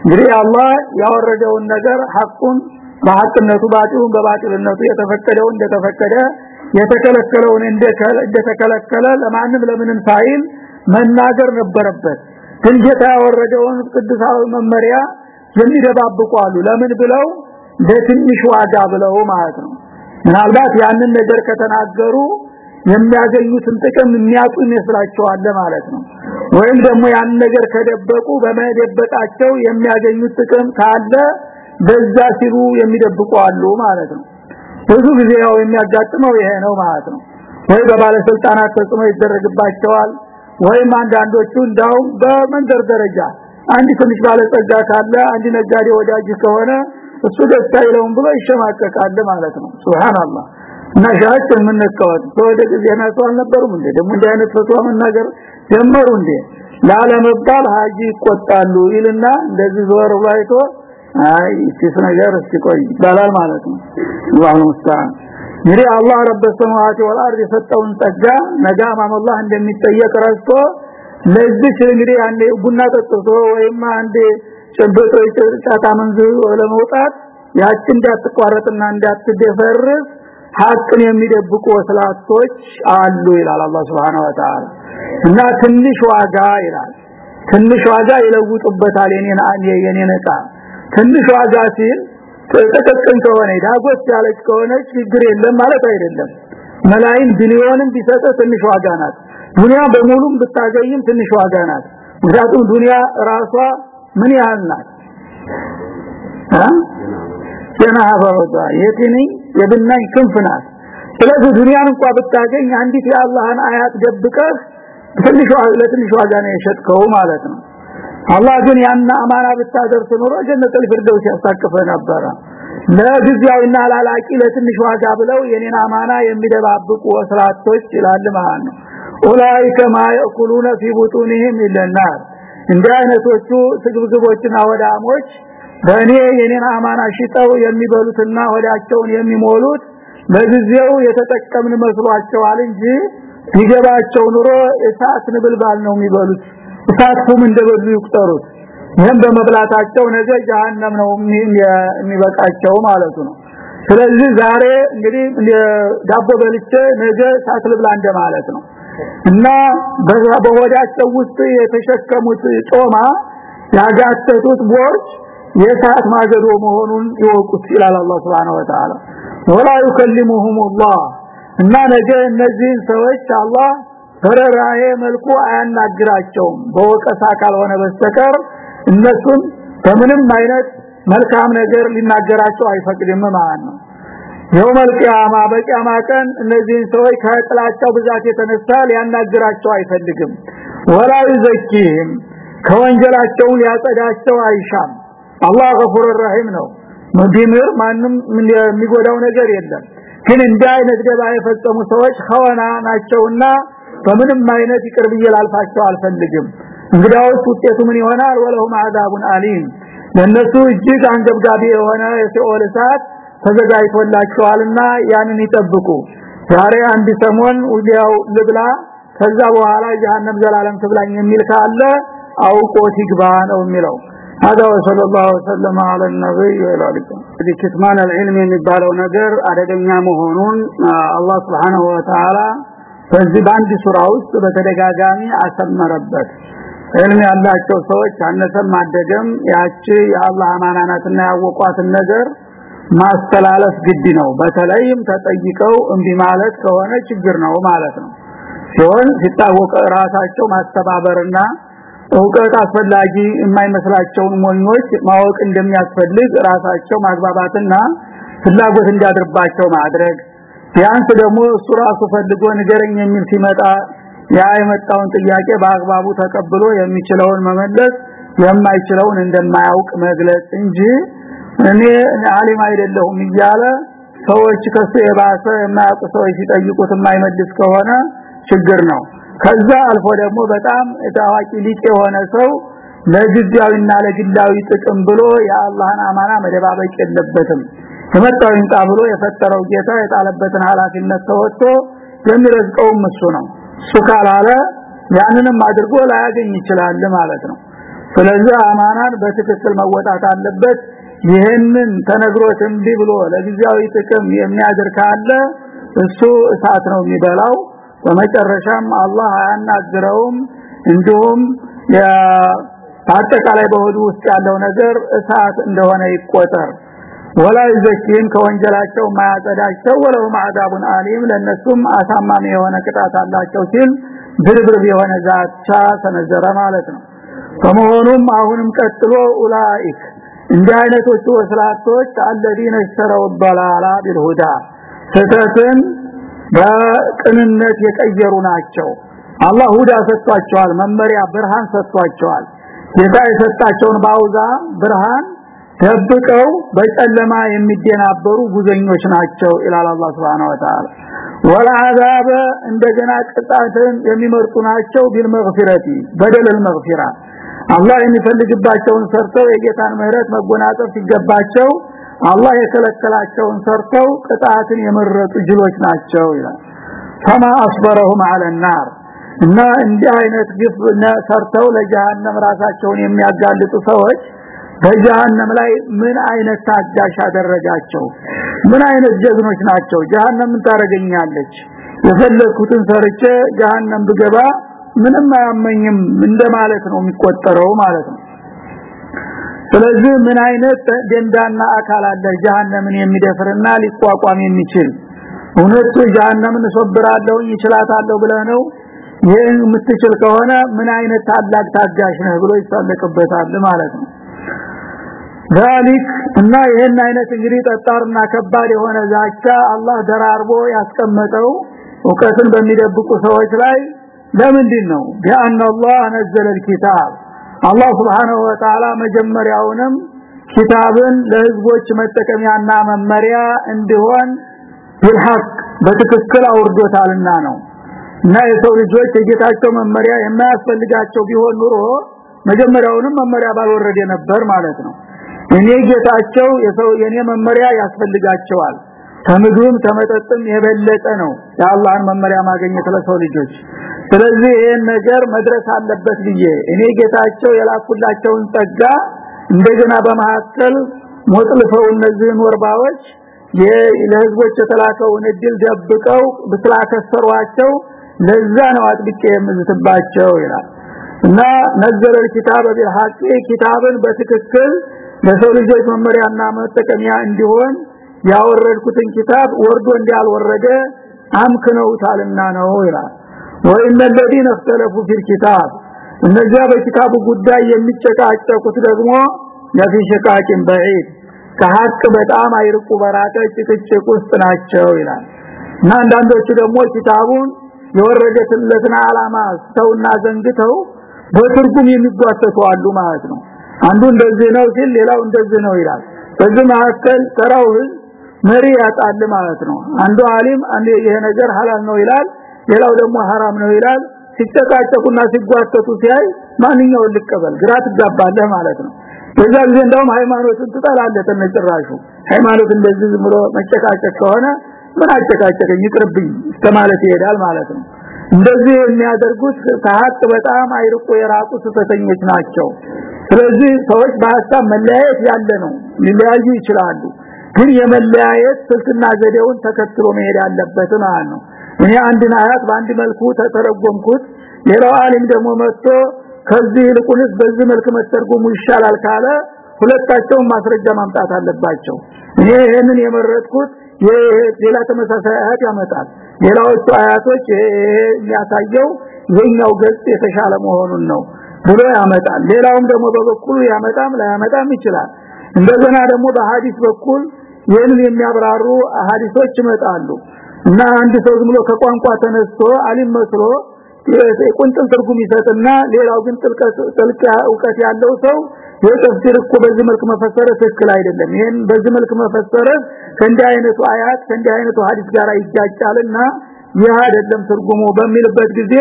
እንግዲህ አላህ ያወረደውን ነገር ሐቁን በሐቅነቱ ባጢሉን በባጢልነቱ የተፈቀደው እንደተፈቀደ የተከለከለውን እንደተከለከለ ለማንም ለምንም ሳይል መናገር ነበረበት። ግን ጌታ ያወረደውን ቅዱሳዊ መመሪያ የሚደባብቁ አሉ? ለምን ብለው ለትንሽ ዋጋ ብለው ማለት ነው። ምናልባት ያንን ነገር ከተናገሩ የሚያገኙትን ጥቅም የሚያጡ ይመስላቸዋል ማለት ነው። ወይም ደግሞ ያን ነገር ከደበቁ በመደበቃቸው የሚያገኙት ጥቅም ካለ በዛ ሲሉ የሚደብቁ አሉ ማለት ነው። ብዙ ጊዜ ያው የሚያጋጥመው ይሄ ነው ማለት ነው። ወይ በባለስልጣናት ተጽዕኖ ይደረግባቸዋል ወይም አንዳንዶቹ እንዳው በመንደር ደረጃ አንድ ትንሽ ባለጸጋ ካለ አንድ ነጋዴ ወዳጅ ከሆነ እሱ ደስታ ይለውም ብሎ ይሸማቀቃል ማለት ነው። ሱብሃንአላህ እና ሻጭ የምንከወት ወደ ጊዜ ናቸው አልነበሩም እንዴ? ደግሞ እንዲህ አይነት ፈትዋ መናገር ጀመሩ እንዴ? ላለመባል ሀጂ ይቆጣሉ ይልና እንደዚህ ዞር ብላይቶ አይ እቺስ ነገር እስኪቆይ ይባላል ማለት ነው። አላሁ ሙስተዓን እንግዲህ አላህ ረብ ሰማዋት ወልአርድ የሰጠውን ጸጋ ነገ አማመላህ እንደሚጠየቅ ረስቶ ለዚህ እንግዲህ አንዴ ቡና ጠጥቶ ወይም አንዴ ጨበጦ ጫታ መንዝ ለመውጣት ያችን እንዳትቋረጥና እንዳትደፈርስ ሐቅን የሚደብቁ ወስላቶች አሉ ይላል አላህ Subhanahu እና ትንሽ ዋጋ ይላል። ትንሽ ዋጋ ይለውጡበታል የኔን የኔን ዕቃ ትንሽ ዋጋ ሲል ተጠቅቀን ከሆነ ዳጎት ያለች ከሆነ ችግር የለም ማለት አይደለም። መላይን ቢሊዮንም ቢሰጠ ትንሽ ዋጋ ናት። ዱንያ በሙሉም ብታገኝም ትንሽ ዋጋ ናት። ምክንያቱም ዱንያ ራሷ ምን ያህል ናት? ገና አባወጣ የትንኝ የቢንኝ ክንፍ ናት። ስለዚህ ዱንያን እንኳን ብታገኝ አንዲት የአላህን አያት ደብቀህ ትንሽ ለትንሽ ዋጋ ነው የሸጥከው ማለት ነው። አላህ ግን ያን አማና ብታደርስ ኖሮ جنة الفردوس ያሳቅፍህ ነበረ። ለጊዜያዊና ለአላቂ ለትንሽ ዋጋ ብለው የኔን አማና የሚደባብቁ ወስላቶች ይላል ማለት ነው። أولئك ما يأكلون في بطونهم إلا النار። እንደ አይነቶቹ ስግብግቦችና ወዳሞች በእኔ የኔን አማና ሽጠው የሚበሉትና ወዳቸውን የሚሞሉት ለጊዜው የተጠቀምን መስሏቸዋል እንጂ ቢገባቸው ኑሮ እሳት ንብልባል ነው የሚበሉት። እሳት ፉም እንደበሉ ይቁጠሩት። ይህም በመብላታቸው ነገ ጀሃነም ነው የሚበቃቸው ማለቱ ነው። ስለዚህ ዛሬ እንግዲህ ዳቦ በልቼ ነገ እሳት ልብላ እንደማለት ነው። እና በወዳቸው ውስጥ የተሸከሙት ጮማ ያጋተቱት ቦርጭ የሰዓት ማገዶ መሆኑን ይወቁት ይላል አላህ Subhanahu Wa Ta'ala ወላ ይከልሙሁም الله እና ነገ እነዚህን ሰዎች አላህ በረራዬ መልኩ አያናግራቸውም በወቀሳ ካልሆነ በስተቀር እነሱን በምንም አይነት መልካም ነገር ሊናገራቸው አይፈቅድም ማለት ነው የውመል ቂያማ በቂያማ ቀን እነዚህን ሰዎች ከጥላቸው ብዛት የተነሳ ሊያናግራቸው አይፈልግም ወላ ይዘኪህም ከወንጀላቸው ሊያጸዳቸው አይሻም አላህ ገፉር ረሂም ነው። ቢምር ማንም የሚጎዳው ነገር የለም። ግን እንዲህ አይነት ደባ የፈጸሙ ሰዎች ኸዋና ናቸውና በምንም አይነት ይቅር ብዬ ላልፋቸው አልፈልግም። እንግዲያውስ ውጤቱ ምን ይሆናል? ወለሁም አዛቡን አሊም። ለነሱ እጅግ አንገብጋቢ የሆነ የሲኦል እሳት ተዘጋጅቶላቸዋልና ያንን ይጠብቁ። ዛሬ አንድ ሰሞን ወዲያው ልብላ ከዛ በኋላ ጀሃነም ዘላለም ትብላኝ የሚል ካለ አውቆ ይግባ ነው የሚለው هذا وصلى الله وسلم على النبي وعلى اله እንግዲህ ክትማን العلم የሚባለው ነገር አደገኛ መሆኑን አላህ Subhanahu Wa Ta'ala በዚህ በአንድ ሱራ ውስጥ በተደጋጋሚ አሰመረበት ዕልም ያላቸው ሰዎች አነሰም ማደገም ያቺ የአላህ አማናናትና ያወቋትን ነገር ማስተላለፍ ግድ ነው በተለይም ተጠይቀው እንቢ ማለት ከሆነ ችግር ነው ማለት ነው ሲሆን ሲታወቅ ራሳቸው ማስተባበርና እውቀት አስፈላጊ የማይመስላቸውን ሞኞች ማወቅ እንደሚያስፈልግ ራሳቸው ማግባባትና ፍላጎት እንዲያድርባቸው ማድረግ። ቢያንስ ደግሞ እሱ ራሱ ፈልጎ ንገረኝ የሚል ሲመጣ ያ የመጣውን ጥያቄ በአግባቡ ተቀብሎ የሚችለውን መመለስ የማይችለውን እንደማያውቅ መግለጽ እንጂ እኔ አሊም አይደለሁም እያለ ሰዎች ከሱ የባሰ የማያውቁ ሰዎች ሲጠይቁት የማይመልስ ከሆነ ችግር ነው ከዛ አልፎ ደግሞ በጣም ታዋቂ ሊቅ የሆነ ሰው ለግዳዊና ለግላዊ ጥቅም ብሎ የአላህን አማና መደባበቅ የለበትም። የመጣው ይንጣ ብሎ የፈጠረው ጌታ የጣለበትን ኃላፊነት ተወጥቶ የሚረዝቀውም እሱ ነው። እሱ ካላለ ያንንም አድርጎ ላያገኝ ይችላል ማለት ነው። ስለዚህ አማናን በትክክል መወጣት አለበት። ይህንን ተነግሮት እንዲ ብሎ ለጊዜያዊ ጥቅም የሚያደርግ ካለ እሱ እሳት ነው የሚበላው በመጨረሻም አላህ አያናግረውም። እንዲሁም በአጠቃላይ በሆዱ ውስጥ ያለው ነገር እሳት እንደሆነ ይቆጠር። ወላ ይዘኪን ከወንጀላቸው ማያጸዳቸው ወለው ማዕዛቡን አሊም ለነሱም አሳማሚ የሆነ ቅጣት አላቸው ሲል ድርብር የሆነ ዛቻ ተነዘረ ማለት ነው። በመሆኑም አሁንም ቀጥሎ ኡላኢክ እንዲህ አይነቶቹ ወስላቶች አለዲነ ሸረው በላላ ቢልሁዳ ስተትን በቅንነት የቀየሩ ናቸው። አላህ ሁዳ ሰጥቷቸዋል መመሪያ ብርሃን ሰጥቷቸዋል። ጌታ የሰጣቸውን ባውዛ ብርሃን ደብቀው በጨለማ የሚደናበሩ ጉዘኞች ናቸው ኢላላ አላህ Subhanahu Wa Ta'ala ወልዓዛበ እንደገና ቅጣትን የሚመርጡ ናቸው ቢልመግፊረቲ በደለል መግፊራ። አላህ የሚፈልግባቸውን ሰርተው የጌታን ምህረት መጎናጸፍ ሲገባቸው አላህ የከለከላቸውን ሰርተው ቅጣትን የመረጡ ጅሎች ናቸው ይላል ፈማ አስበረሁም على النار እና እንዲህ አይነት ግፍ ሰርተው ለጀሃነም ራሳቸውን የሚያጋልጡ ሰዎች በጀሃነም ላይ ምን አይነት ታጋሽ አደረጋቸው ምን አይነት ጀግኖች ናቸው ጀሃነም ታረገኛለች የፈለኩትን ሰርቼ ጀሃነም ብገባ ምንም አያመኝም እንደማለት ነው የሚቆጠረው ማለት ነው ስለዚህ ምን አይነት ደንዳና አካል አለ ጀሃነምን የሚደፍርና ሊቋቋም የሚችል እውነቱ ጀሃነምን ሶብራለሁ ይችላታለሁ ብለህ ነው ይሄን የምትችል ከሆነ ምን አይነት ታላቅ ታጋሽ ነህ ብሎ ይሳለቅበታል ማለት ነው ذلك እና ይሄን አይነት እንግዲህ ጠጣርና ከባድ የሆነ ዛቻ አላህ ደራርቦ ያስቀመጠው እውቀትን በሚደብቁ ሰዎች ላይ ለምንድን ነው ቢአን አላህ ነዘለ الكتاب አላህ Subhanahu Wa Ta'ala መጀመሪያውንም ኪታብን ለህዝቦች መጠቀሚያና መመሪያ እንዲሆን ቢልሐቅ በትክክል አውርዶታልና ነው። እና የሰው ልጆች የጌታቸው መመሪያ የማያስፈልጋቸው ቢሆን ኑሮ መጀመሪያውንም መመሪያ ባልወረደ ነበር ማለት ነው። እኔ ጌታቸው የሰው የኔ መመሪያ ያስፈልጋቸዋል። ከምግብም ከመጠጥም የበለጠ ነው የአላህን መመሪያ ማገኘት ለሰው ልጆች። ስለዚህ ይሄን ነገር መድረስ አለበት ብዬ እኔ ጌታቸው የላኩላቸውን ጸጋ እንደገና በማከል ሞጥልፈው እነዚህን ወርባዎች ለህዝቦች የተላከውን እድል ደብቀው ብስላከሰሯቸው ለዛ ነው አጥብቄ የምዝትባቸው ይላል። እና ነዘረል ኪታበ ቢልሐቂ ኪታብን በትክክል ለሰው ልጆች መመሪያና መጠቀሚያ እንዲሆን ያወረድኩትን ኪታብ ወርዶ እንዲያልወረደ አምክነውታልና ነው ይላል ወኢነ الذين اختلفوا في الكتاب እነዚያ በኪታቡ ጉዳይ የሚጨቃጨቁት ደግሞ ለፊ ሸቃቂን በዒድ ከሐቅ በጣም አይርቁ በራቀ ጭቅጭቅ ውስጥ ናቸው ይላል እና አንዳንዶቹ ደግሞ ኪታቡን የወረደለትን ዓላማ ስተውና ዘንግተው በትርጉም የሚጓተቱ አሉ ማለት ነው አንዱ እንደዚህ ነው ሲል ሌላው እንደዚህ ነው ይላል በዚህ መካከል ተራው መሪ ያጣል ማለት ነው። አንዱ አሊም አንዱ ይሄ ነገር ሐላል ነው ይላል ሌላው ደግሞ ሐራም ነው ይላል። ሲጨቃጨቁና ሲጓተቱ ሲያይ ማንኛውን ልቀበል ግራ ትጋባለህ ማለት ነው። በዛ ጊዜ እንደውም ሃይማኖትን ትጠላለህ ተነጭራሹ። ሃይማኖት እንደዚህ ዝም ብሎ መጨቃጨቅ ከሆነ ምን አጨቃጨቀኝ? ይቅርብኝ እስከማለት ይሄዳል ማለት ነው። እንደዚህ የሚያደርጉት ከሀቅ በጣም አይርቆ የራቁ ስህተተኞች ናቸው። ስለዚህ ሰዎች በሐሳብ መለያየት ያለ ነው ሊለያዩ ይችላሉ ግን የመለያየት ስልትና ዘዴውን ተከትሎ መሄድ ያለበት ማለት ነው። እኔ አንድን አያት በአንድ መልኩ ተተረጎምኩት ሌላው አሊም ደግሞ መጥቶ ከዚህ ይልቁንስ በዚህ መልክ መተርጎሙ ይሻላል ካለ ሁለታቸውም ማስረጃ ማምጣት አለባቸው። እኔ ይሄንን የመረጥኩት ሌላ ተመሳሳይ አያት ያመጣል። ሌላዎቹ አያቶች የሚያሳየው የኛው ገጽ የተሻለ መሆኑን ነው ብሎ ያመጣል። ሌላውም ደግሞ በበኩሉ ያመጣም ላያመጣም ይችላል። እንደገና ደግሞ በሐዲስ በኩል ይህንን የሚያብራሩ ሐዲሶች ይመጣሉ። እና አንድ ሰው ዝም ብሎ ከቋንቋ ተነስቶ አሊም መስሎ ቁንጥል ትርጉም ይሰጥና ሌላው ግን ጥልቀት ጥልቅ እውቀት ያለው ሰው የተፍሲር እኮ በዚህ መልክ መፈሰረ ትክክል አይደለም። ይሄን በዚህ መልክ መፈሰረ ከእንዲህ አይነቱ አያት ከእንዲህ አይነቱ ሐዲስ ጋር ይጋጫልና ይህ አይደለም ትርጉሙ በሚልበት ጊዜ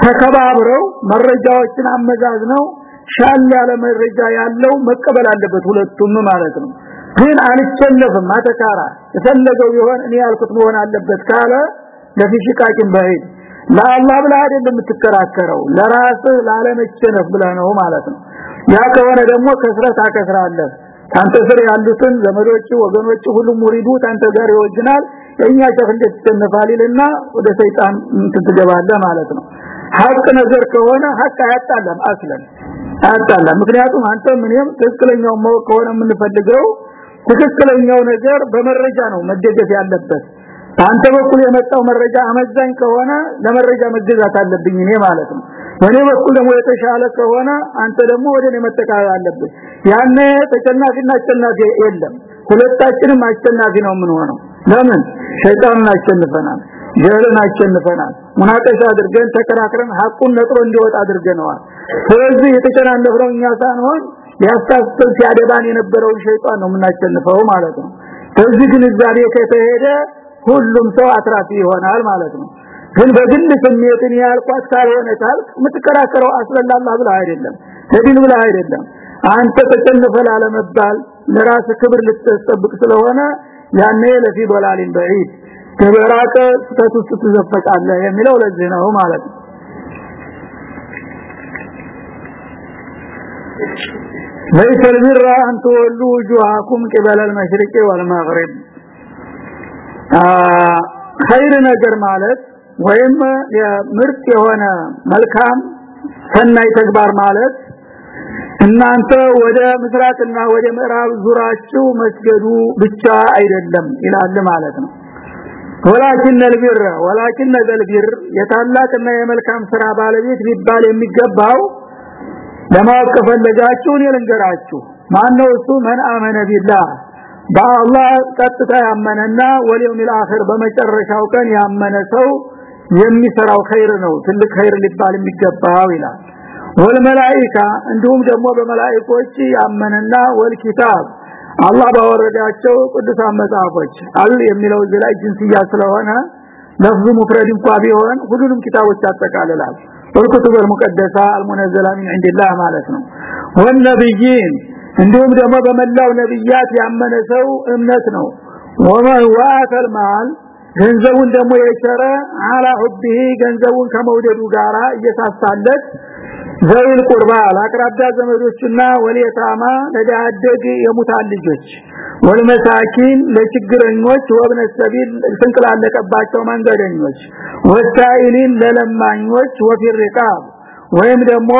ተከባብረው መረጃዎችን አመዛዝነው ሻል ያለ መረጃ ያለው መቀበል አለበት ሁለቱም ማለት ነው ግን አልቸለፍም አተካራ የፈለገው ቢሆን እኔ ያልኩት መሆን አለበት ካለ ለፊሽቃቂን በሄድ ለአላህ ብለህ አይደለም የምትከራከረው? ለራስ ላለመቸነፍ ብለህ ነው ማለት ነው። ያ ከሆነ ደግሞ ከስረት አከስራለህ ካንተ ስር ያሉትን ዘመዶች ወገኖች ሁሉም ሙሪዱ ካንተ ጋር ይወጅናል። እኛ ሸፍ እንዴት ተነፋሊልና ወደ ሰይጣን ትገባለህ ማለት ነው። ሀቅ ነገር ከሆነ ሀቅ አያጣለም አስለን አያጣለም ምክንያቱም አንተ ምንም ትክክለኛው ከሆነ የምንፈልገው ትክክለኛው ነገር በመረጃ ነው መደገፍ ያለበት። አንተ በኩል የመጣው መረጃ አመዛኝ ከሆነ ለመረጃ መገዛት አለብኝ እኔ ማለት ነው። በኔ በኩል ደግሞ የተሻለ ከሆነ አንተ ደግሞ ወደ እኔ መጠቃለል አለብህ። ያኔ ተጨናፊና አሸናፊ የለም። ሁለታችንም አሸናፊ ነው ምን ሆነው ለምን? ሸይጣንን አሸንፈናል ጀልን አሸንፈናል። ሙናቀሻ አድርገን ተከራክረን ሐቁን ነጥሮ እንዲወጣ አድርገነዋል። ስለዚህ የተጨናነፍነው እኛ ሳንሆን ያስታስል ሲያደባን የነበረው ሸይጣን ነው የምናሸንፈው ማለት ነው። ከዚህ ግንዛቤ ከተሄደ ሁሉም ሰው አትራፊ ይሆናል ማለት ነው። ግን በግል ስሜትን ያልኳት ካልሆነ ካልክ የምትከራከረው አስለላላህ ብለህ አይደለም ለዲን ብለህ አይደለም። አንተ ተጨነፈ ላለመባል ለራስ ክብር ልትጠብቅ ስለሆነ ያኔ ለፊ ዶላሊን ከበራቀ ስተት ውስጥ ትዘፈቃለህ የሚለው ለዚህ ነው ማለት ነው ليس البر أن تولوا وجوهكم قبل المشرق والمغرب خير ነገር ማለት ወይም ምርጥ የሆነ መልካም ሰናይ ተግባር ማለት እናንተ ወደ ምስራቅና ወደ ምዕራብ ዙራችሁ መስገዱ ብቻ አይደለም ይላል ማለት ነው ወላኪን البر ወላኪን البر የታላቅና የመልካም ስራ ባለቤት ሊባል የሚገባው ለማወቅ ከፈለጋችሁ ልንገራችሁ። ማነው እሱ? መን አመነ ቢላህ። በአላህ ቀጥታ ያመነና ወልየውሚል አኺር በመጨረሻው ቀን ያመነ ሰው የሚሰራው ኸይር ነው። ትልቅ ኸይር ሊባል የሚገባው ይላል። ወልመላኢካ እንዲሁም ደግሞ በመላእክቶች ያመነና ወልኪታብ። አላህ ባወረዳቸው ቅዱሳን መጽሐፎች አል የሚለው እዚህ ላይ ጅንስያ ስለሆነ ለፍዙ ሙፍረድ እንኳን ቢሆን ሁሉንም ኪታቦች ያጠቃልላል ወልኩቱብ المقدسه المنزله من عند الله ማለት ነው ወነብይን እንዲሁም ደግሞ በመላው ነብያት ያመነ ሰው እምነት ነው ወማ ዋተል ማል ገንዘቡን ደግሞ የቸረ አላ ሁብሂ ገንዘቡን ከመውደዱ ጋራ እየሳሳለት ዘይል ቁርባ ለአቅራቢያ ዘመዶችና ወለየታማ ለዳደግ የሙታን ልጆች ወልመሳኪን ለችግረኞች ወብነ ሰቢል ስንቅላለቀባቸው መንገደኞች ወሳኢሊን ለለማኞች ወፊርቃብ ወይም ደግሞ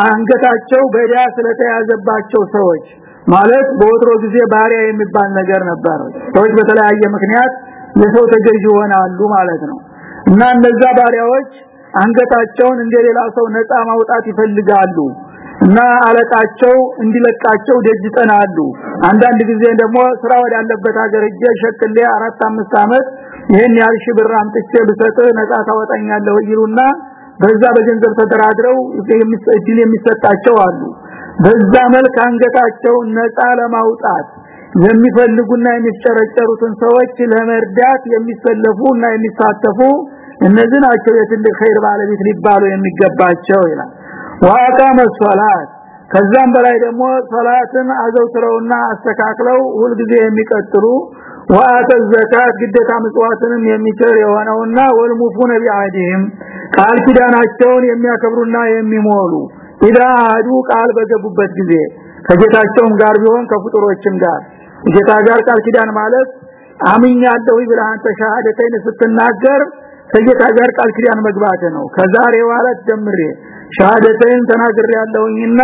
አንገታቸው በዳ ስለተያዘባቸው ሰዎች ማለት በወትሮ ጊዜ ባሪያ የሚባል ነገር ነበር። ሰዎች በተለያየ ምክንያት የሰው ተገዥ ሆናሉ ማለት ነው። እና እነዛ ባሪያዎች አንገታቸውን እንደሌላ ሰው ነፃ ማውጣት ይፈልጋሉ እና አለቃቸው እንዲለቃቸው ደጅ ጠናሉ አንዳንድ ጊዜ ደግሞ ስራ ወዳለበት ሀገር እጄ ሸቅሌ 4 5 አመት ይሄን ያህል ሺህ ብር አምጥቼ ብሰጥ ነፃ ታወጣኛለህ ይሉና በዛ በገንዘብ ተደራድረው እድል የሚሰጣቸው አሉ። በዛ መልክ አንገታቸውን ነፃ ለማውጣት የሚፈልጉና የሚጨረጨሩትን ሰዎች ለመርዳት የሚሰለፉና የሚሳተፉ እነዚህ ናቸው የትልቅ ኸይር ባለቤት ሊባሉ የሚገባቸው ይላል ወአቃመ ሶላት። ከዛም በላይ ደግሞ ሶላትን አዘውትረውና አስተካክለው ሁልጊዜ የሚቀጥሉ ወአተ ዘካት ግዴታ ምጽዋትንም የሚቸር የሆነውና ወልሙፉነ ቢአዲህም ቃል ኪዳናቸውን የሚያከብሩና የሚሞሉ ኢዳዱ ቃል በገቡበት ጊዜ ከጌታቸውም ጋር ቢሆን ከፍጡሮችም ጋር። ጌታ ጋር ቃል ኪዳን ማለት አምኛለሁ ብለህ አንተ ሻሃደተይን ስትናገር ከጌታ ጋር ቃል ኪዳን መግባት ነው። ከዛሬ ዋለት ጀምሬ ሻሃደተይን ተናግሬ ያለውኝና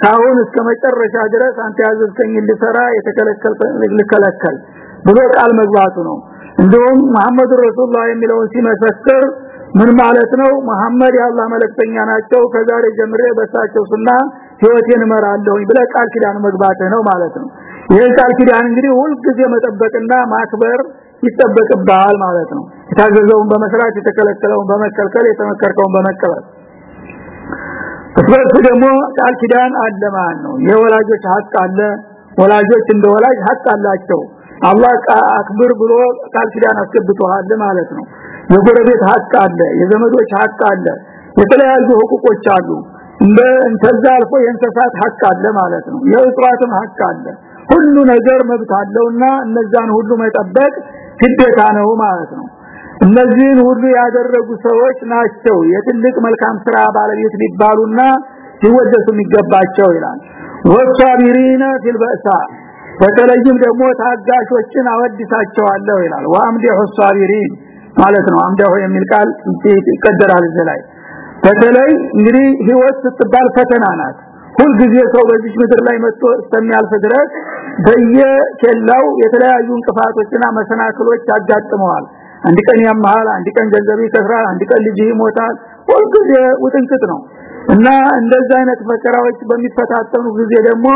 ካሁን እስከ መጨረሻ ድረስ አንተ ያዘዝከኝ ልሰራ የተከለከል ልከለከል ብሎ ቃል መግባቱ ነው። እንዲሁም መሐመድ ረሱላህ የሚለውን ሲመሰክር ምን ማለት ነው? መሐመድ የአላህ መልእክተኛ ናቸው ከዛሬ ጀምሬ በሳቸው ሱና ህይወቴን እመራለሁ ብለ ቃል ኪዳን መግባት ነው ማለት ነው። ይሄ ቃል ኪዳን እንግዲህ ጊዜ መጠበቅና ማክበር ይጠበቅብሃል ማለት ነው። የታዘዘውን በመስራት የተከለከለውን በመከልከል የተመከርከውን በመቀበል እሱ ደግሞ ቃል ኪዳን አለ ነው። የወላጆች ሀቅ አለ። ወላጆች እንደ ወላጅ ሀቅ አላቸው። አላህ አክብር ብሎ ቃል ኪዳን አስገብቷል ማለት ነው። የጎረቤት ሀቅ አለ የዘመዶች ሀቅ አለ የተለያዩ ህቁቆች አሉ። እንደ እንተዛ አልፎ የእንስሳት ሀቅ አለ ማለት ነው። የእጽዋትም ሀቅ አለ። ሁሉ ነገር መብት አለውና እነዛን ሁሉ መጠበቅ ግዴታ ነው ማለት ነው እነዚህን ሁሉ ያደረጉ ሰዎች ናቸው። የትልቅ መልካም ስራ ባለቤት ሊባሉና ሊወደሱ የሚገባቸው ይላል። ወሳቢሪነ ፊልበእሳ በተለይም ደግሞ ታጋሾችን አወድሳቸዋለሁ ይላል። ወአምዲሁ ሳቢሪን ማለት ነው። አምዲሁ የሚል ቃል ይቀደራል እዚህ ላይ። በተለይ እንግዲህ ህይወት ስትባል ፈተና ናት። ሁልጊዜ ሰው በዚህ ምድር ላይ መጥቶ እስከሚያልፍ ድረስ በየኬላው የተለያዩ እንቅፋቶችና መሰናክሎች ያጋጥመዋል አንድ ቀን ያማሃል አንድ ቀን ገንዘብ ይከስራል አንድ ቀን ልጅ ይሞታል። ሁልጊዜ ውጥንቅጥ ነው። እና እንደዛ አይነት መከራዎች በሚፈታተኑ ጊዜ ደግሞ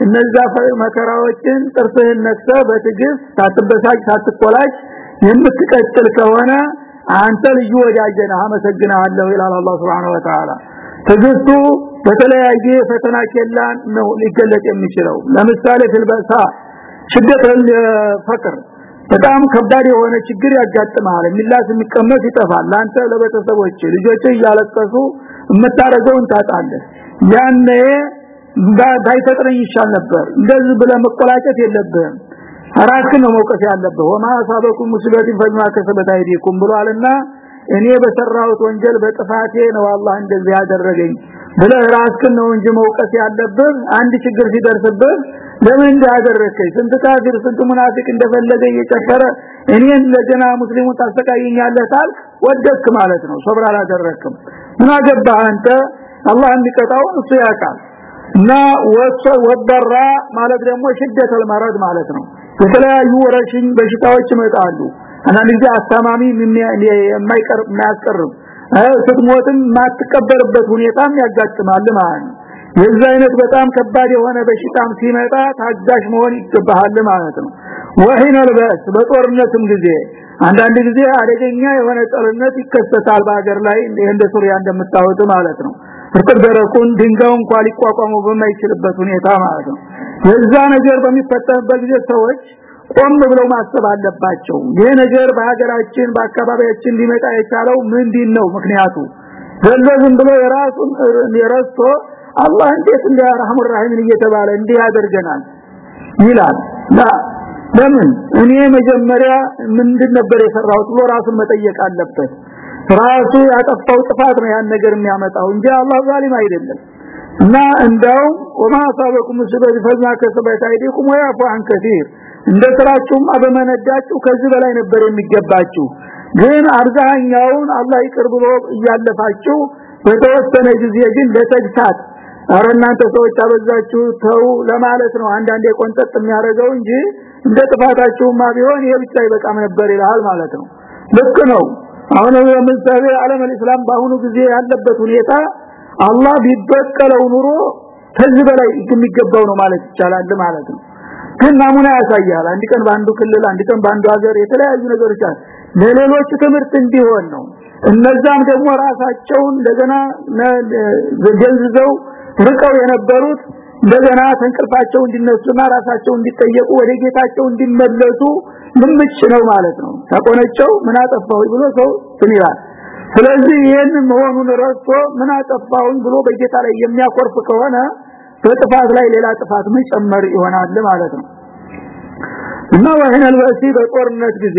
እነዛ መከራዎችን ጥርፍህን ነክሰ በትግስት ሳትበሳጭ ሳትቆላጭ የምትቀጥል ከሆነ አንተ ልዩ ነህ። አመሰግናለሁ ይላል አላህ Subhanahu Wa Ta'ala ትግስቱ በተለያየ ፈተና ኬላን ነው ሊገለጥ የሚችለው። ለምሳሌ ፍልበሳ ሽደት ፈቅር በጣም ከባድ የሆነ ችግር ያጋጥማል። የሚላስ የሚቀመጥ ይጠፋል። ላንተ ለቤተሰቦች ልጆች እያለቀሱ የምታረገውን ታጣለህ። ያኔ ባይፈጥረኝ ይሻል ነበር። እንደዚህ ብለ መቆላጨት የለብህም። ራስን ነው መውቀስ ያለብህ። ወማ አሳበኩም ሙሲበቲን ፈማ ከሰበት ብሏልና እኔ በሰራሁት ወንጀል በጥፋቴ ነው አላህ እንደዚህ ያደረገኝ ብለህ ራስህን ነው እንጂ መውቀስ ያለብህ። አንድ ችግር ሲደርስብህ ለምን እንዳደረከኝ? ስንት ካፊር ስንት ሙናፊቅ እንደፈለገ እየጨፈረ እኔን ለጀና ሙስሊሙን ታሰቃየኛለህ ታል ወደክ ማለት ነው። ሶብር አላደረክም። ምን አገባህ አንተ? አላህ እንዲቀጣውን እሱ ያውቃል። እና ወሰ ወደራ ማለት ደግሞ ሽደት አልመረድ ማለት ነው። የተለያዩ ወረሽኝ በሽታዎች ይመጣሉ። አንዳንድ ጊዜ አስተማሚ የማይቀር የማያስቀርብ ስትሞትም ማትቀበርበት ሁኔታም ያጋጥማል ማለት ነው የዛ አይነት በጣም ከባድ የሆነ በሽታም ሲመጣ ታጋሽ መሆን ይገባሃል ማለት ነው። ወሂነ ልበስ በጦርነትም ጊዜ አንዳንድ ጊዜ አደገኛ የሆነ ጦርነት ይከሰታል በአገር ላይ እንደ ሱሪያ እንደምታወጡ ማለት ነው። እርጥብ ደረቁን ድንጋዩ እንኳን ሊቋቋሙ በማይችልበት ሁኔታ ማለት ነው። የዛ ነገር በሚፈጠርበት ጊዜ ሰዎች ቆም ብለው ማሰብ አለባቸው። ይሄ ነገር በሀገራችን በአካባቢያችን ሊመጣ የቻለው ምንድን ነው ምክንያቱ? ዘለዝም ብሎ የራሱን የረስቶ አላህ እንዴት እንደ ረህሙ እየተባለ እንዲህ ያደርገናል? ይላል። ላ ለምን? እኔ መጀመሪያ ምንድን ነበር የሰራሁት ብሎ ራሱን መጠየቅ አለበት። ራሱ ያጠፋው ጥፋት ነው ያን ነገር የሚያመጣው እንጂ አላህ ዛሊም አይደለም። እና እንዳው ወማ ሳበኩም ሲበል ፈዝና ከሰበት አይዲኩም ወያፉ አን ከثير እንደ አበመነዳችሁ ከዚህ በላይ ነበር የሚገባችሁ። ግን አብዛኛውን አላህ ይቅር ብሎ እያለፋችሁ በተወሰነ ጊዜ ግን ለተግሳት አረ እናንተ ሰዎች አበዛችሁ ተው ለማለት ነው አንዳንዴ ቆንጠጥ የሚያደርገው እንጂ እንደ ጥፋታችሁማ ቢሆን ይሄ ብቻ ይበቃም ነበር ይላል ማለት ነው። ልክ ነው። አሁን ለምሳሌ ዓለም እስላም በአሁኑ ጊዜ ያለበት ሁኔታ አላህ ቢበቀለው ኑሮ ከዚህ በላይ የሚገባው ነው ማለት ይቻላል ማለት ነው። ግን ናሙና ያሳያል። አንድ ቀን በአንዱ ክልል አንድ ቀን በአንዱ ሀገር የተለያዩ ነገሮች አሉ። ለሌሎች ትምህርት እንዲሆን ነው። እነዛም ደግሞ ራሳቸውን እንደገና ገንዝዘው ርቀው የነበሩት እንደገና ተንቅልፋቸው እንዲነሱና ራሳቸው እንዲጠየቁ ወደ ጌታቸው እንዲመለሱ ምምጭ ነው ማለት ነው። ተቆነጨው ምን አጠፋው ብሎ ሰው ይላል። ስለዚህ ይሄን መሆኑን ረስቶ ምን አጠፋው ብሎ በጌታ ላይ የሚያኮርፍ ከሆነ በጥፋት ላይ ሌላ ጥፋት መጨመር ይሆናል ማለት ነው። እና ወህነ አልበሲ በጦርነት ጊዜ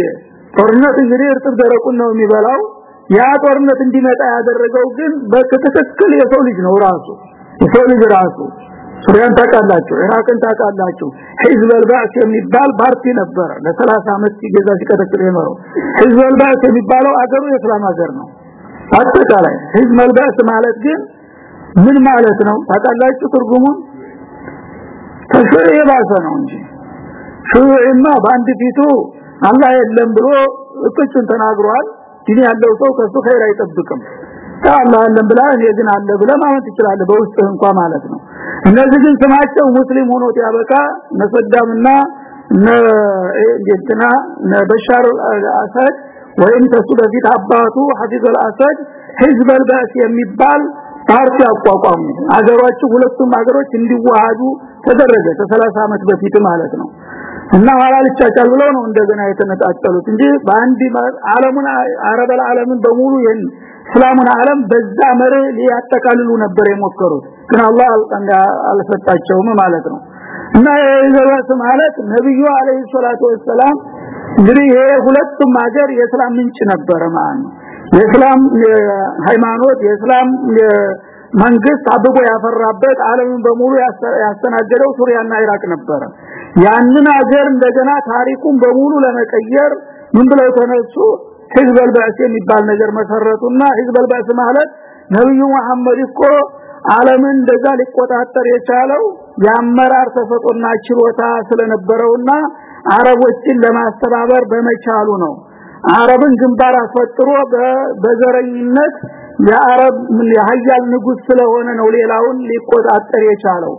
ጦርነት እንግዲህ እርጥብ ደረቁን ነው የሚበላው። ያ ጦርነት እንዲመጣ ያደረገው ግን በትክክል የሰው ልጅ ነው ራሱ የሰው ልጅ ራሱ ሱሪያን ታውቃላችሁ ኢራቅን ታውቃላችሁ። ህዝብ አልባስ የሚባል ፓርቲ ነበረ። ለ30 አመት ሲገዛ ሲቀጠቅጥ የኖረው ህዝብ አልባስ የሚባለው አገሩ የእስላም ሀገር ነው። አጠቃላይ ህዝብ አልባስ ማለት ግን ምን ማለት ነው? ታውቃላችሁ ትርጉሙን? ተሽሪ የባሰ ነው እንጂ ሹዑማ በአንድ ፊቱ አላህ የለም ብሎ እቅጩን ተናግሯል። ግን ያለው ሰው ከሱ ኸይር አይጠብቅም የለም ብላ እኔ ግን አለ ብለ ማለት ትችላለህ በውስጥ እንኳን ማለት ነው። እነዚህ ግን ስማቸው ሙስሊም ሆኖ ያበቃ ነሰዳምና ነእንትና ነበሻር አልአሰድ ወይም ከሱ በፊት አባቱ ሐፊዝ አልአሰድ ህዝብ አልባስ የሚባል ፓርቲ አቋቋሙ። አገሮቹ ሁለቱም አገሮች እንዲዋሃዱ ተደረገ ከ30 አመት በፊት ማለት ነው እና ኋላ ልቻቻል ብለው ነው እንደገና የተነጣጠሉት እንጂ በአንድ ዓለሙን አረበል ዓለምን በሙሉ ይሄን እስላሙን ዓለም በዛ መር ሊያጠቃልሉ ነበር የሞከሩት። ግን አላህ አልሰጣቸውም ማለት ነው። እና የዘበት ማለት ነብዩ አለይሂ ሰላቱ ወሰለም እንግዲህ ይሄ ሁለቱም ሀገር የእስላም ምንጭ ነበረ ማለት የእስላም ሃይማኖት የእስላም መንግስት አብቦ ያፈራበት ዓለምን በሙሉ ያስተናገደው ሱሪያና ኢራቅ ነበረ ያንን ሀገር እንደገና ታሪኩን በሙሉ ለመቀየር ምን ብለው ተነሱ ህዝብ የሚባል ነገር መሰረቱና ህዝብ አልባስ ማለት ነብዩ መሐመድ እኮ ዓለምን እንደዛ ሊቆጣጠር የቻለው የአመራር ተፈጥሮና ችሎታ ስለነበረውና አረቦችን ለማስተባበር በመቻሉ ነው። አረብን ግንባር አስፈጥሮ በዘረኝነት የአረብ የሀያል ንጉስ ስለሆነ ነው ሌላውን ሊቆጣጠር የቻለው።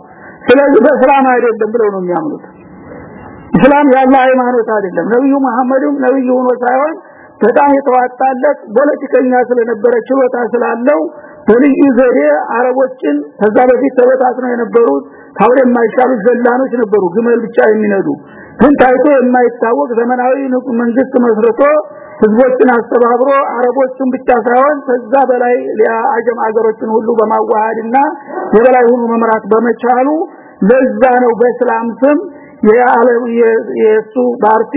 ስለዚህ በእስላም አይደለም ብለው ነው የሚያምኑት እስላም ያለ ሃይማኖት አይደለም። ነብዩ መሐመድም ነብዩ ሆኖ ሳይሆን በጣም የተዋጣለት ፖለቲከኛ ስለነበረ ችሎታ ስላለው በልዩ ዘዴ አረቦችን ከዛ በፊት ተበታትነው የነበሩት ታውረ የማይሻሉ ዘላኖች ነበሩ ግመል ብቻ የሚነዱ። ግን ታይቶ የማይታወቅ ዘመናዊ መንግስት መስርቶ ህዝቦችን አስተባብሮ አረቦችን ብቻ ሳይሆን ከዛ በላይ አጀም አገሮችን ሁሉ በማዋሃድና የበላይ ሁሉ መምራት በመቻሉ ለዛ ነው በእስላም ስም የዓለም የሱ ፓርቲ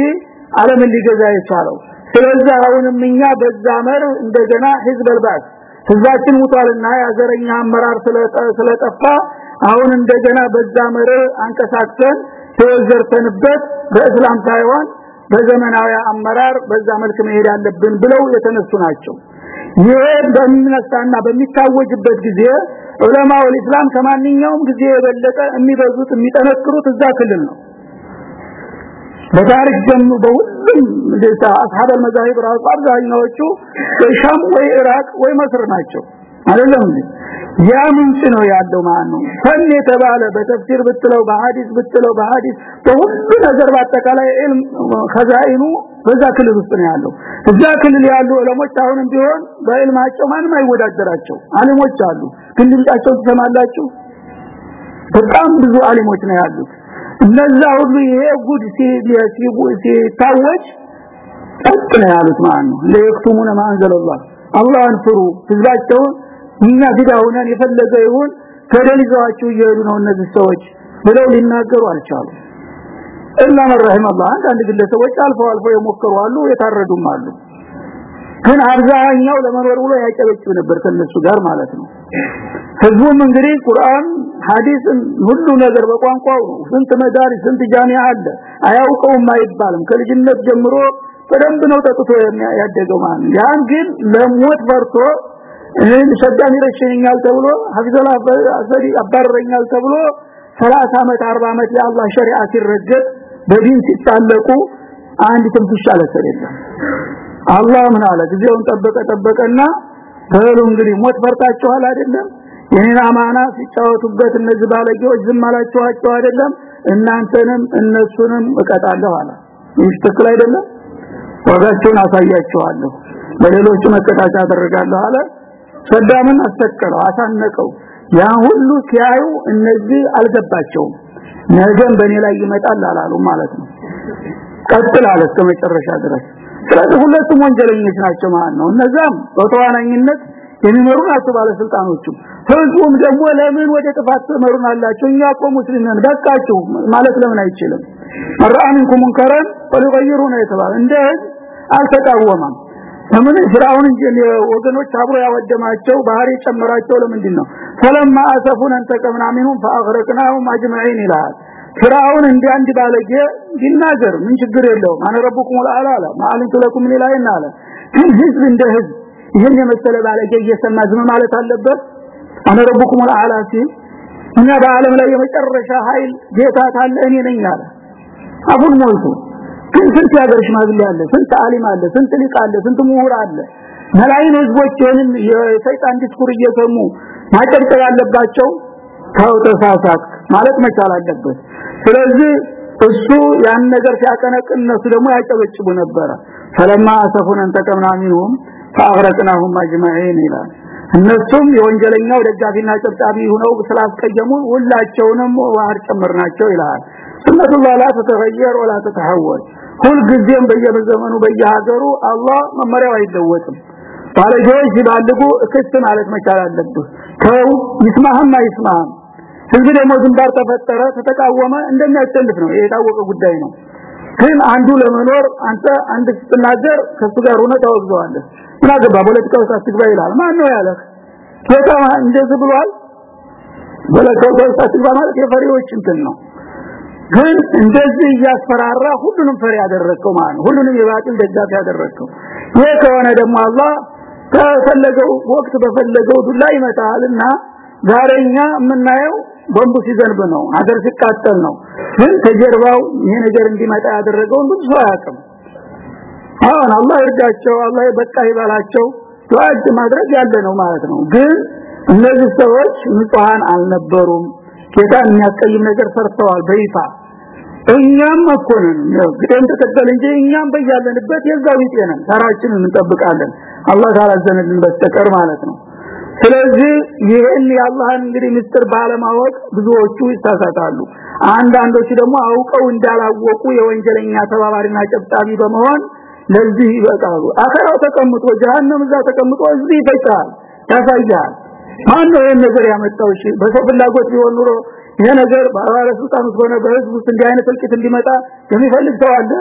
ዓለምን ሊገዛ የቻለው። ስለዚህ አሁንም እኛ በዛ መር እንደገና ህዝብ አልባስ ህዝባችን ሙቷልና ያዘረኛ አመራር ስለጠፋ አሁን እንደገና በዛ መር አንቀሳቅሰን ተወዘርተንበት በእስላም ሳይሆን በዘመናዊ አመራር በዛ መልክ መሄድ ያለብን ብለው የተነሱ ናቸው። ይሄ በሚነሳና በሚታወጅበት ጊዜ ዑለማው እስላም ከማንኛውም ጊዜ የበለጠ የሚበዙት የሚጠነክሩት እዛ ክልል ነው በታሪክ ጀምሮ በሁሉም እንደዛ አስሐብ المذاهب ራሱ አብዛኛዎቹ ሻም ወይ ኢራቅ ወይ መስር ናቸው አይደለም ያ ምንጭ ነው ያለው ማለት ነው ፈን የተባለ በተፍሲር ብትለው በሐዲስ ብትለው በሐዲስ በሁሉ ነገር በአጠቃላይ ኢልም ከዛይኑ በዛ ክልል ውስጥ ነው ያለው እዛ ክልል ያሉ ዑለሞች አሁንም ቢሆን በኢልማቸው ማንም አይወዳደራቸው አሊሞች አሉ ግን ድምጻቸው ትሰማላችሁ በጣም ብዙ አሊሞች ነው ያሉት እነዛ ሁሉ ይሄ ጉድ ሲታወጅ ጸጥ ነው ያሉት ማለት ነው። ለይክቱሙነ ማንዘለላህ አላህን ፍሩ። ህዝባቸውን እኛ ግዳውነን የፈለገ ይሁን ተደልዘዋቸው እየሄዱ ነው እነዚህ ሰዎች ብለው ሊናገሩ አልቻሉ እላ መረህም አላህ አንዳንድ ግለሰቦች አልፎ አልፎ የሞከሩ አሉ የታረዱም አሉ። ግን አብዛኛው ለመኖር ብሎ ያጨበጭብ ነበር ከነሱ ጋር ማለት ነው ህዝቡም እንግዲህ ቁርአን ሐዲስን ሁሉ ነገር በቋንቋው ስንት መዳሪስ ስንት ጃሚዓ አለ? አያውቀውም አይባልም። ከልጅነት ጀምሮ በደንብ ነው ጠጥቶ ያደገው ማለት ያን ግን ለሞት ፈርቶ እኔን ሸዳም ይረሽኛል ተብሎ ሐፊዘላ አሰዲ አባረኛል ተብሎ 30 አመት 40 አመት የአላህ ሸሪዓ ሲረገጥ በዲን ሲጣለቁ አንድ ትንፍሽ አለሰል የለም። አላህ ምን አለ? ጊዜውን ጠበቀ ጠበቀና በሉ እንግዲህ ሞት ፈርታችኋል አይደለም? የኔን አማና ሲጫወቱበት እነዚህ ባለጌዎች ዝም አላችኋቸው አይደለም? እናንተንም እነሱንም እቀጣለሁ አለ። ይህ አይደለም? ወጋቸውን አሳያቸዋለሁ ለሌሎቹ መቀጣጫ አደርጋለሁ አለ። ሰዳምን አስተከለው አሳነቀው። ያ ሁሉ ሲያዩ እነዚህ አልገባቸውም። ነገም በእኔ ላይ ይመጣል አላሉ ማለት ነው። ቀጥል አለ እስከ መጨረሻ ድረስ ስለዚህ ሁለቱም ወንጀለኞች ናቸው ማለት ነው። እነዛም በተዋናኝነት የሚመሩ ናቸው ባለስልጣኖቹ። ህዝቡም ደግሞ ለምን ወደ ጥፋት ትመሩናላችሁ እኛ እኮ ሙስሊም ነን በቃችሁ ማለት ለምን አይችልም? መራአንኩም ሙንከረን ወሊገይሩ የተባለ። እንደ አልተቃወመም። ለምን? ፍራውን ወገኖች አብሮ ያወደማቸው ባህሪ ጨመራቸው ለምንድን ነው? ፈለማ አሰፉን እንተቀምና ሚንሁም ፈአግረቅናሁም አጅመዒን ይላል ፍራውን እንደ አንድ ባለጌ ይናገር ምን ችግር የለውም? አነ ረብኩም ወላአላ አለ። ማአሊንቱ ለኩም ኢላሂን አለ ግን ህዝብ እንደ ህዝብ ይሄን የመሰለ ባለጌ እየሰማ ዝም ማለት አለበት? አነ ረብኩም ወላአላ ሲል እኛ በአለም ላይ የመጨረሻ ኃይል ጌታ ታለ እኔ ነኝ አለ። አፉን ሞልቶ ግን ስንት ያገር ሽማግሌ አለ? ስንት አሊም አለ? ስንት ሊቅ አለ? ስንት ምሁር አለ? መላይን ህዝቦች ይህንን የሰይጣን ዲስኩር እየሰሙ ማጨብጨብ ያለባቸው ተው ተሳሳት ማለት መቻል አለበት ስለዚህ እሱ ያን ነገር ሲያቀነቅን እነሱ ደግሞ ያጨበጭቡ ነበረ። ፈለማ አሰፉን እንተቀምና ሚንሁም ፈአግረቅናሁም አጅመዒን ይላል። እነሱም የወንጀለኛው ደጋፊና ጨብጫቢ ሆነው ስላስቀየሙ ሁላቸውንም ዋህር ጨምርናቸው ይላል። ሱነቱላህ ላ ተተገየር ወላ ተተሐወል ሁል ጊዜም በየዘመኑ በየሀገሩ አላህ መመሪያው አይለወጥም። ባለጆች ሲባልጉ እክስ ማለት መቻል አለብህ። ተው ይስማህም አይስማህም ህዝብ ደግሞ ዝንባር ተፈጠረ ተተቃወመ እንደሚያሸንፍ ነው። የታወቀ ጉዳይ ነው። ግን አንዱ ለመኖር አንተ አንድ ስትናገር ከሱ ጋር ሆነ ታወግዘዋለህ። ምን አገባ ፖለቲካ ውስጥ አትግባ ይላል። ማን ነው ያለህ? ጌታ እንደዚህ ብሏል። ፖለቲካ ውስጥ ማለት የፈሪዎች እንትን ነው። ግን እንደዚህ እያስፈራራ ሁሉንም ፈሪ ያደረከው ማለት ሁሉንም የባጢል ደጋፊ ያደረከው ይሄ ከሆነ ደግሞ አላህ ከፈለገው ወቅት በፈለገው ዱላ ይመጣልና ዛሬኛ የምናየው ቦምቡ ሲዘንብ ነው ሀገር ሲቃጠል ነው። ግን ከጀርባው ይሄ ነገር እንዲመጣ ያደረገውን ብዙ ሰው አያውቅም። አሁን አላህ ይርዳቸው አላህ በቃ ይባላቸው ዱዓ ማድረግ ያለ ነው ማለት ነው። ግን እነዚህ ሰዎች ንጹሃን አልነበሩም። ጌታን የሚያስቀይም ነገር ሰርተዋል በይፋ። እኛም መኮንን ግደም ተከተል እንጂ እኛም በያለንበት የዛው ይጤነን። ተራችንን እንጠብቃለን። አላህ ካላዘነልን በስተቀር ማለት ነው ስለዚህ ይሄን የአላህን እንግዲህ ምስጢር ባለማወቅ ብዙዎቹ ይሳሳታሉ። አንዳንዶቹ ደግሞ አውቀው እንዳላወቁ የወንጀለኛ ተባባሪና ጨብጣቢ በመሆን ለዚህ ይበቃሉ። አኸራው ተቀምጦ ጀሃነም እዛ ተቀምጦ እዚህ ይፈጫል ያሳያል። ማን ይሄን ነገር ያመጣው? እሺ በሰው ፍላጎት ቢሆን ኑሮ ይሄ ነገር ባለስልጣን ውስጥ ሆነ በህዝብ ውስጥ እንዲህ አይነት እልቂት እንዲመጣ የሚፈልግ ሰው አለ?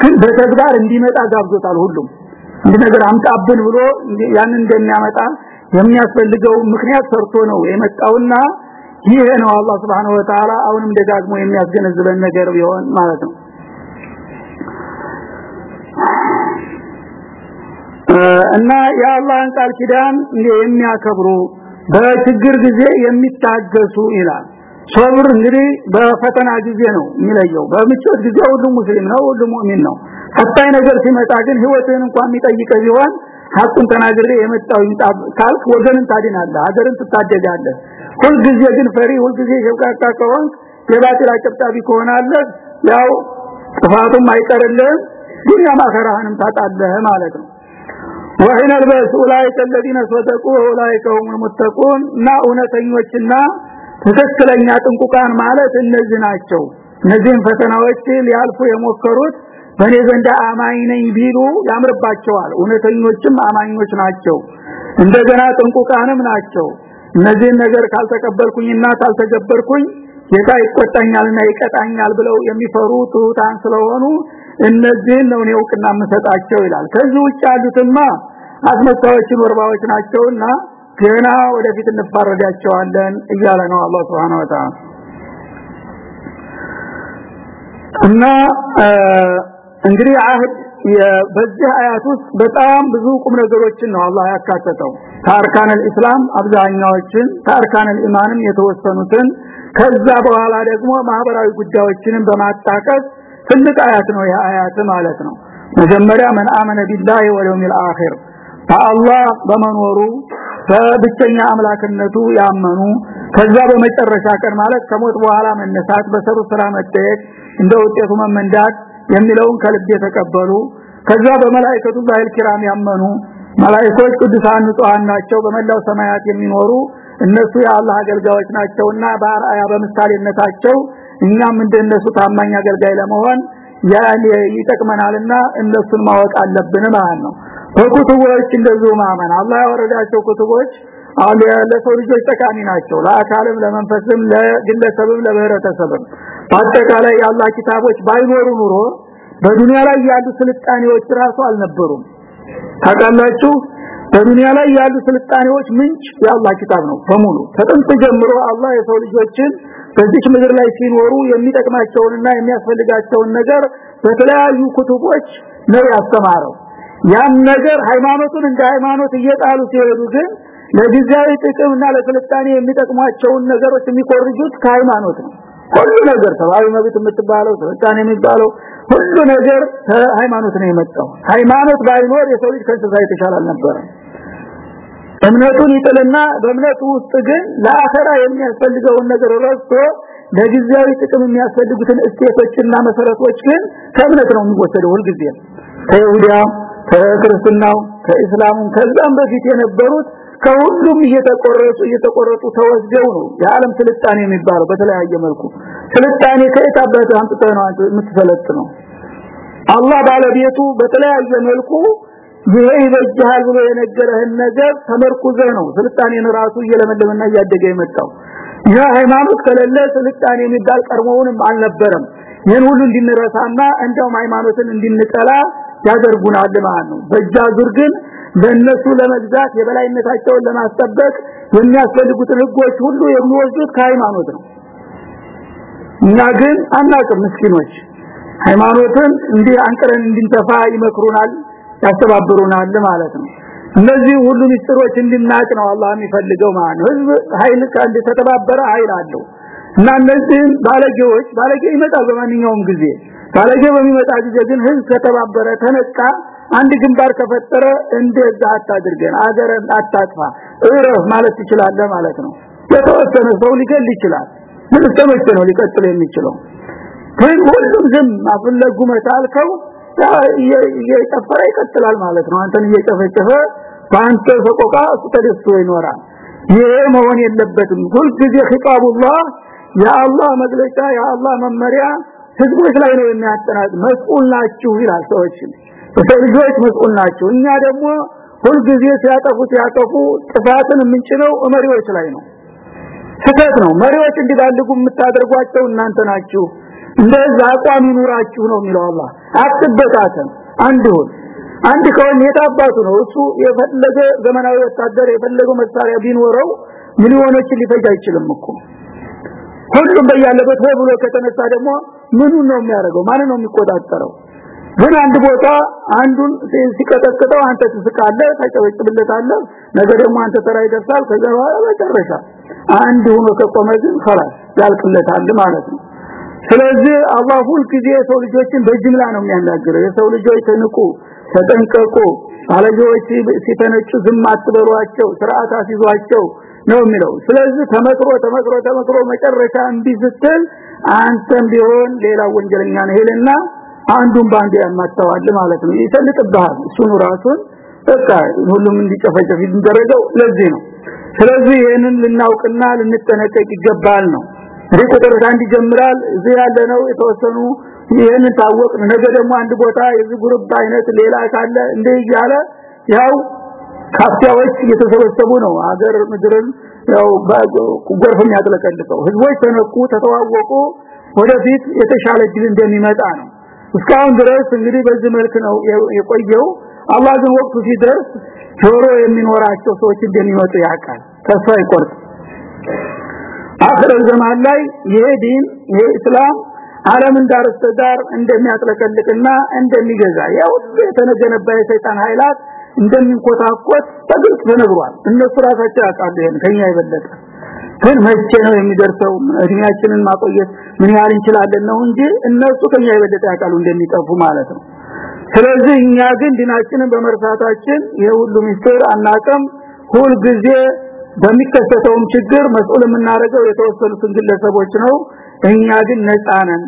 ግን በተግባር እንዲመጣ ጋብዞታል ሁሉም። እንዲህ ነገር አምጣብን ብሎ ያን እንደሚያመጣ የሚያስፈልገው ምክንያት ሰርቶ ነው የመጣውና ይሄ ነው አላህ Subhanahu Wa Ta'ala አሁንም ደጋግሞ የሚያስገነዝበን ነገር ቢሆን ማለት ነው። እና የአላህን ቃል ኪዳን የሚያከብሩ በችግር ጊዜ የሚታገሱ ይላል። ሶብር እንግዲህ በፈተና ጊዜ ነው የሚለየው። በምቾት ጊዜ ሁሉም ሙስሊም ነው ሁሉም ሙእሚን ነው። ፈታኝ ነገር ሲመጣ ግን ህይወትን እንኳን የሚጠይቀ ቢሆን ሐቁን ተናግሬ የመጣው ካልክ ወገንን ታድናለህ ሀገርን ትታደጋለህ ሁል ጊዜ ግን ፈሪ ሁል ጊዜ ሸብቃቃ ከሆንክ የባጢል አጨብጣቢ ከሆናለህ ያው ጥፋቱም አይቀርልህም ዱንያ ማከራህንም ታጣለህ ማለት ነው ወህነ البس اولئك الذين صدقوا اولئك هم المتقون እና እውነተኞችና ትክክለኛ ጥንቁቃን ማለት እነዚህ ናቸው እነዚህን ፈተናዎች ሊያልፉ የሞከሩት በኔ ዘንድ አማኝ ነኝ ቢሉ ያምርባቸዋል። እውነተኞችም አማኞች ናቸው። እንደገና ጥንቁቃንም ናቸው። እነዚህን ነገር ካልተቀበልኩኝና ካልተገበርኩኝ ጌታ ይቆጣኛልና ይቀጣኛል ብለው የሚፈሩ ትሁታን ስለሆኑ እነዚህን ነው እውቅና የምሰጣቸው ይላል። ከዚህ ውጭ ያሉትማ አስመሳዮችን ወርባዎች ናቸውና ገና ወደፊት እንፋረዳቸዋለን እያለ ነው አላህ Subhanahu እና እንግዲህ አህድ በዚህ አያት ውስጥ በጣም ብዙ ቁም ነገሮችን ነው አላህ ያካተተው። ታርካነል ኢስላም አብዛኛዎችን ታርካነል ኢማንም የተወሰኑትን ከዛ በኋላ ደግሞ ማህበራዊ ጉዳዮችንም በማጣቀስ ትልቅ አያት ነው አያት ማለት ነው። መጀመሪያ መን አመነ ቢላሂ ወልየውሚል አኺር በአላህ በመኖሩ በብቸኛ አምላክነቱ ያመኑ ከዛ በመጨረሻ ቀን ማለት ከሞት በኋላ መነሳት በሰሩ ስራ መጠየቅ እንደ ውጤቱ መመንዳት የሚለውን ከልብ የተቀበሉ ከዛ በመላእክቱ ዛይል kiram ያመኑ መላእክቶች ቅዱሳን ንጹሃን ናቸው በመላው ሰማያት የሚኖሩ እነሱ የአላህ አገልጋዮች ናቸውና በአርአያ በምሳሌነታቸው እኛም እንደነሱ ታማኝ አገልጋይ ለመሆን ያን ይጠቅመናልና እነሱን ማወቅ አለብን ማለት ነው። በኩቱቦች እንደዚሁ ማመን አላህ ያወረዳቸው ኩቱቦች አሁን ለሰው ልጆች ጠቃሚ ናቸው ለአካልም ለመንፈስም ለግለሰብም ለብሔረተሰብም በአጠቃላይ የአላህ ኪታቦች ባይኖሩ ኑሮ በዱንያ ላይ ያሉ ስልጣኔዎች ራሱ አልነበሩም። ታውቃላችሁ? በዱንያ ላይ ያሉ ስልጣኔዎች ምንጭ የአላህ ኪታብ ነው በሙሉ። ከጥንት ጀምሮ አላህ የሰው ልጆችን በዚህ ምድር ላይ ሲኖሩ የሚጠቅማቸውንና የሚያስፈልጋቸውን ነገር በተለያዩ ኩቱቦች ነው ያስተማረው። ያን ነገር ሃይማኖቱን እንደ ሃይማኖት እየጣሉ ሲሄዱ ግን ለጊዜያዊ ጥቅምና ለስልጣኔ የሚጠቅሟቸውን ነገሮች የሚቆርጁት ከሃይማኖት ነው ሁሉ ነገር ሰብአዊ መብት የምትባለው ስልጣኔ የሚባለው ሁሉ ነገር ከሃይማኖት ነው የመጣው። ሃይማኖት ባይኖር የሰው ልጅ ከእንስሳ የተሻለ አልነበረ እምነቱን ይጥልና በእምነቱ ውስጥ ግን ለአኸራ የሚያስፈልገውን ነገር ረስቶ ለጊዜያዊ ጥቅም የሚያስፈልጉትን እስቴቶችና መሰረቶች ግን ከእምነት ነው የሚወሰደው ሁልጊዜ። ከይሁዳ ከክርስትናው ከኢስላሙ ከዛም በፊት የነበሩት ከሁሉም እየተቆረጡ እየተቆረጡ ተወስደው ነው የዓለም ስልጣኔ የሚባለው በተለያየ መልኩ። ስልጣኔ ከየት አባት አምጥተህ ነው አላህ ባለቤቱ በተለያየ መልኩ ይሄ ይበጃል ብሎ የነገረህን ነገር ተመርኩዘህ ነው ስልጣኔን ራሱ እየለመለመና እያደገ የመጣው። ያ ሃይማኖት ከሌለ ስልጣኔ የሚባል ቀርሞውንም አልነበረም። ይህን ሁሉ እንድንረሳና እንደውም ሃይማኖትን እንድንጠላ ያደርጉናል ማለት ነው። በእጃ ግን ለነሱ ለመግዛት የበላይነታቸውን ለማስጠበቅ የሚያስፈልጉትን ህጎች ሁሉ የሚወስዱት ከሃይማኖት ነው። እኛ ግን አናቅም ምስኪኖች። ሃይማኖትን እንዲህ አንቅረን እንድንተፋ ይመክሩናል ያስተባብሩናል ማለት ነው። እነዚህ ሁሉ ምስጢሮች እንድናውቅ ነው አላህ የሚፈልገው ማለት ነው። ህዝብ ኃይል ካንድ ከተባበረ ኃይል አለው እና እነዚህን ባለጌዎች ባለጌ ይመጣል በማንኛውም ጊዜ ባለጌ በሚመጣ ጊዜ ግን ህዝብ ከተባበረ ከነቃ አንድ ግንባር ከፈጠረ እንደዛ አታድርገን አገራችን አታጥፋ። እረፍ ማለት ትችላለህ ማለት ነው። የተወሰነ ሰው ሊገል ይችላል። ምን ተመቸ ነው ሊቀጥል የሚችለው? ግን ሁሉም ዝም አፍለጉ መታልከው እየጨፈረ ይቀጥላል ማለት ነው። አንተን እየጨፈጨፈ በአንተ ሰቆቃ እሱ ተደስቶ ይኖራል። ይሄ መሆን የለበትም። ሁልጊዜ ኺጣቡላህ የአላህ መግለጫ የአላህ መመሪያ ህዝቦች ላይ ነው የሚያጠናቅ መስኡል ናችሁ ይላል ሰዎችን ልጆች መስኡል ናቸው። እኛ ደግሞ ሁልጊዜ ሲያጠፉ ሲያጠፉ ጥፋትን የምንጭነው መሪዎች ላይ ነው። ስህተት ነው። መሪዎች እንዲዳልጉ የምታደርጓቸው እናንተ ናችሁ። እንደዛ አቋም ይኑራችሁ ነው የሚለው አላህ። አትበታተን። አንድ ሁን አንድ ከሆነ የታባቱ ነው? እሱ የፈለገ ዘመናዊ ወታደር የፈለገው መሳሪያ ቢኖረው ሚሊዮኖችን ሊፈጅ አይችልም እኮ። ሁሉም በያለበት ሆ ብሎ ከተነሳ ደግሞ ምኑ ነው የሚያደርገው? ማን ነው የሚቆጣጠረው ግን አንድ ቦታ አንዱን ሲቀጠቅጠው አንተ ትስቃለህ ታጨበጭብለታለህ ነገ ደግሞ አንተ ተራ ይደርሳል ከዛ በኋላ መጨረሻ አንድ ሆኖ ከቆመ ግን خلاص ያልቅለታል ማለት ነው ስለዚህ አላህ ሁል ጊዜ የሰው ልጆችን በጅምላ ነው የሚያናግረው የሰው ልጆች ተንቁ ተጠንቀቁ ባለጆች ሲተነጩ ዝም አትበሏቸው ስርዓት አስይዟቸው ነው የሚለው ስለዚህ ተመክሮ ተመክሮ ተመክሮ መጨረሻ እንቢ ስትል አንተም ቢሆን ሌላ ወንጀለኛ ነህ ይልና አንዱን ባንዱ ያማታዋል ማለት ነው። ይሰልጥብሃል እሱን ራሱን በቃ ሁሉም እንዲጨፈጨፍ ይደረገው ለዚህ ነው። ስለዚህ ይሄንን ልናውቅና ልንጠነቀቅ ይገባል ነው። እንግዲህ ቁጥር አንድ ይጀምራል። እዚህ ያለ ነው የተወሰኑ ይሄንን ታወቅ ነገ ደግሞ አንድ ቦታ የዚህ ግሩፕ አይነት ሌላ ካለ እንደ ይያለ ያው ካፍያዎች እየተሰበሰቡ ነው። አገር ምድርን ያው ጎርፍም ያጥለቀልቀው ህዝቦች ተነቁ ተተዋወቁ ወደፊት የተሻለ ድል እንደሚመጣ ነው እስካሁን ድረስ እንግዲህ በዚህ መልክ ነው የቆየው። አላህ ግን ወቅቱ ሲደርስ ጆሮ የሚኖራቸው ሰዎች እንደሚመጡ ያውቃል። ተስፋ ይቆርጥ። አخر ዘመን ላይ ይሄ ዲን ይሄ እስላም ዓለምን ዳር ዳር እንደሚያጥለቀልቅና እንደሚገዛ ያው የተነገነባ የሰይጣን ኃይላት እንደሚንኮታኮት በግልጽ ተነግሯል። እነሱ ራሳቸው ያውቃሉ ይሄን ከኛ ይበለጠ ግን መቼ ነው የሚደርሰው? እድሜያችንን ማቆየት ምን ያህል እንችላለን ነው እንጂ እነሱ ከኛ የበለጠ ያውቃሉ እንደሚጠፉ ማለት ነው። ስለዚህ እኛ ግን ዲናችንን በመርሳታችን የሁሉ ሚስጥር አናቀም ሁል ጊዜ በሚከሰተውም ችግር መስኡል የምናደርገው የተወሰኑትን ግለሰቦች ነው። እኛ ግን ነፃ ነን።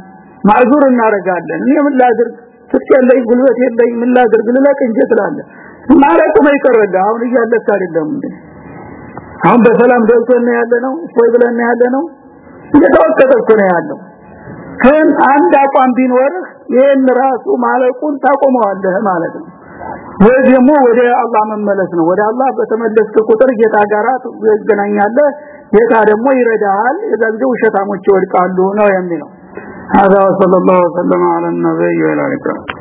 ማዙር እናደርጋለን። እኔ ምን ላድርግ? ትከለይ ጉልበት የለኝ ምን ላድርግ ልለቅ እንጂ ትላለህ። ማለት ነው ይቀርልህ አሁን እያለክ አይደለም እንዴ አሁን በሰላም ገብተን ያለ ነው ወይ ብለን ያለ ነው እየተወቀጠ እኮ ነው ያለው ግን አንድ አቋም ቢኖርህ ይሄን ራሱ ማለቁን ታቆመዋለህ ማለት ነው ወይ ደግሞ ወደ አላህ መመለስ ነው ወደ አላህ በተመለስክ ቁጥር ጌታ ጋራ ትገናኛለህ ጌታ ደግሞ ይረዳሃል የዛ ጊዜ ውሸታሞች ይወድቃሉ ነው የሚለው هذا وصلى الله وسلم على النبي وعلى اله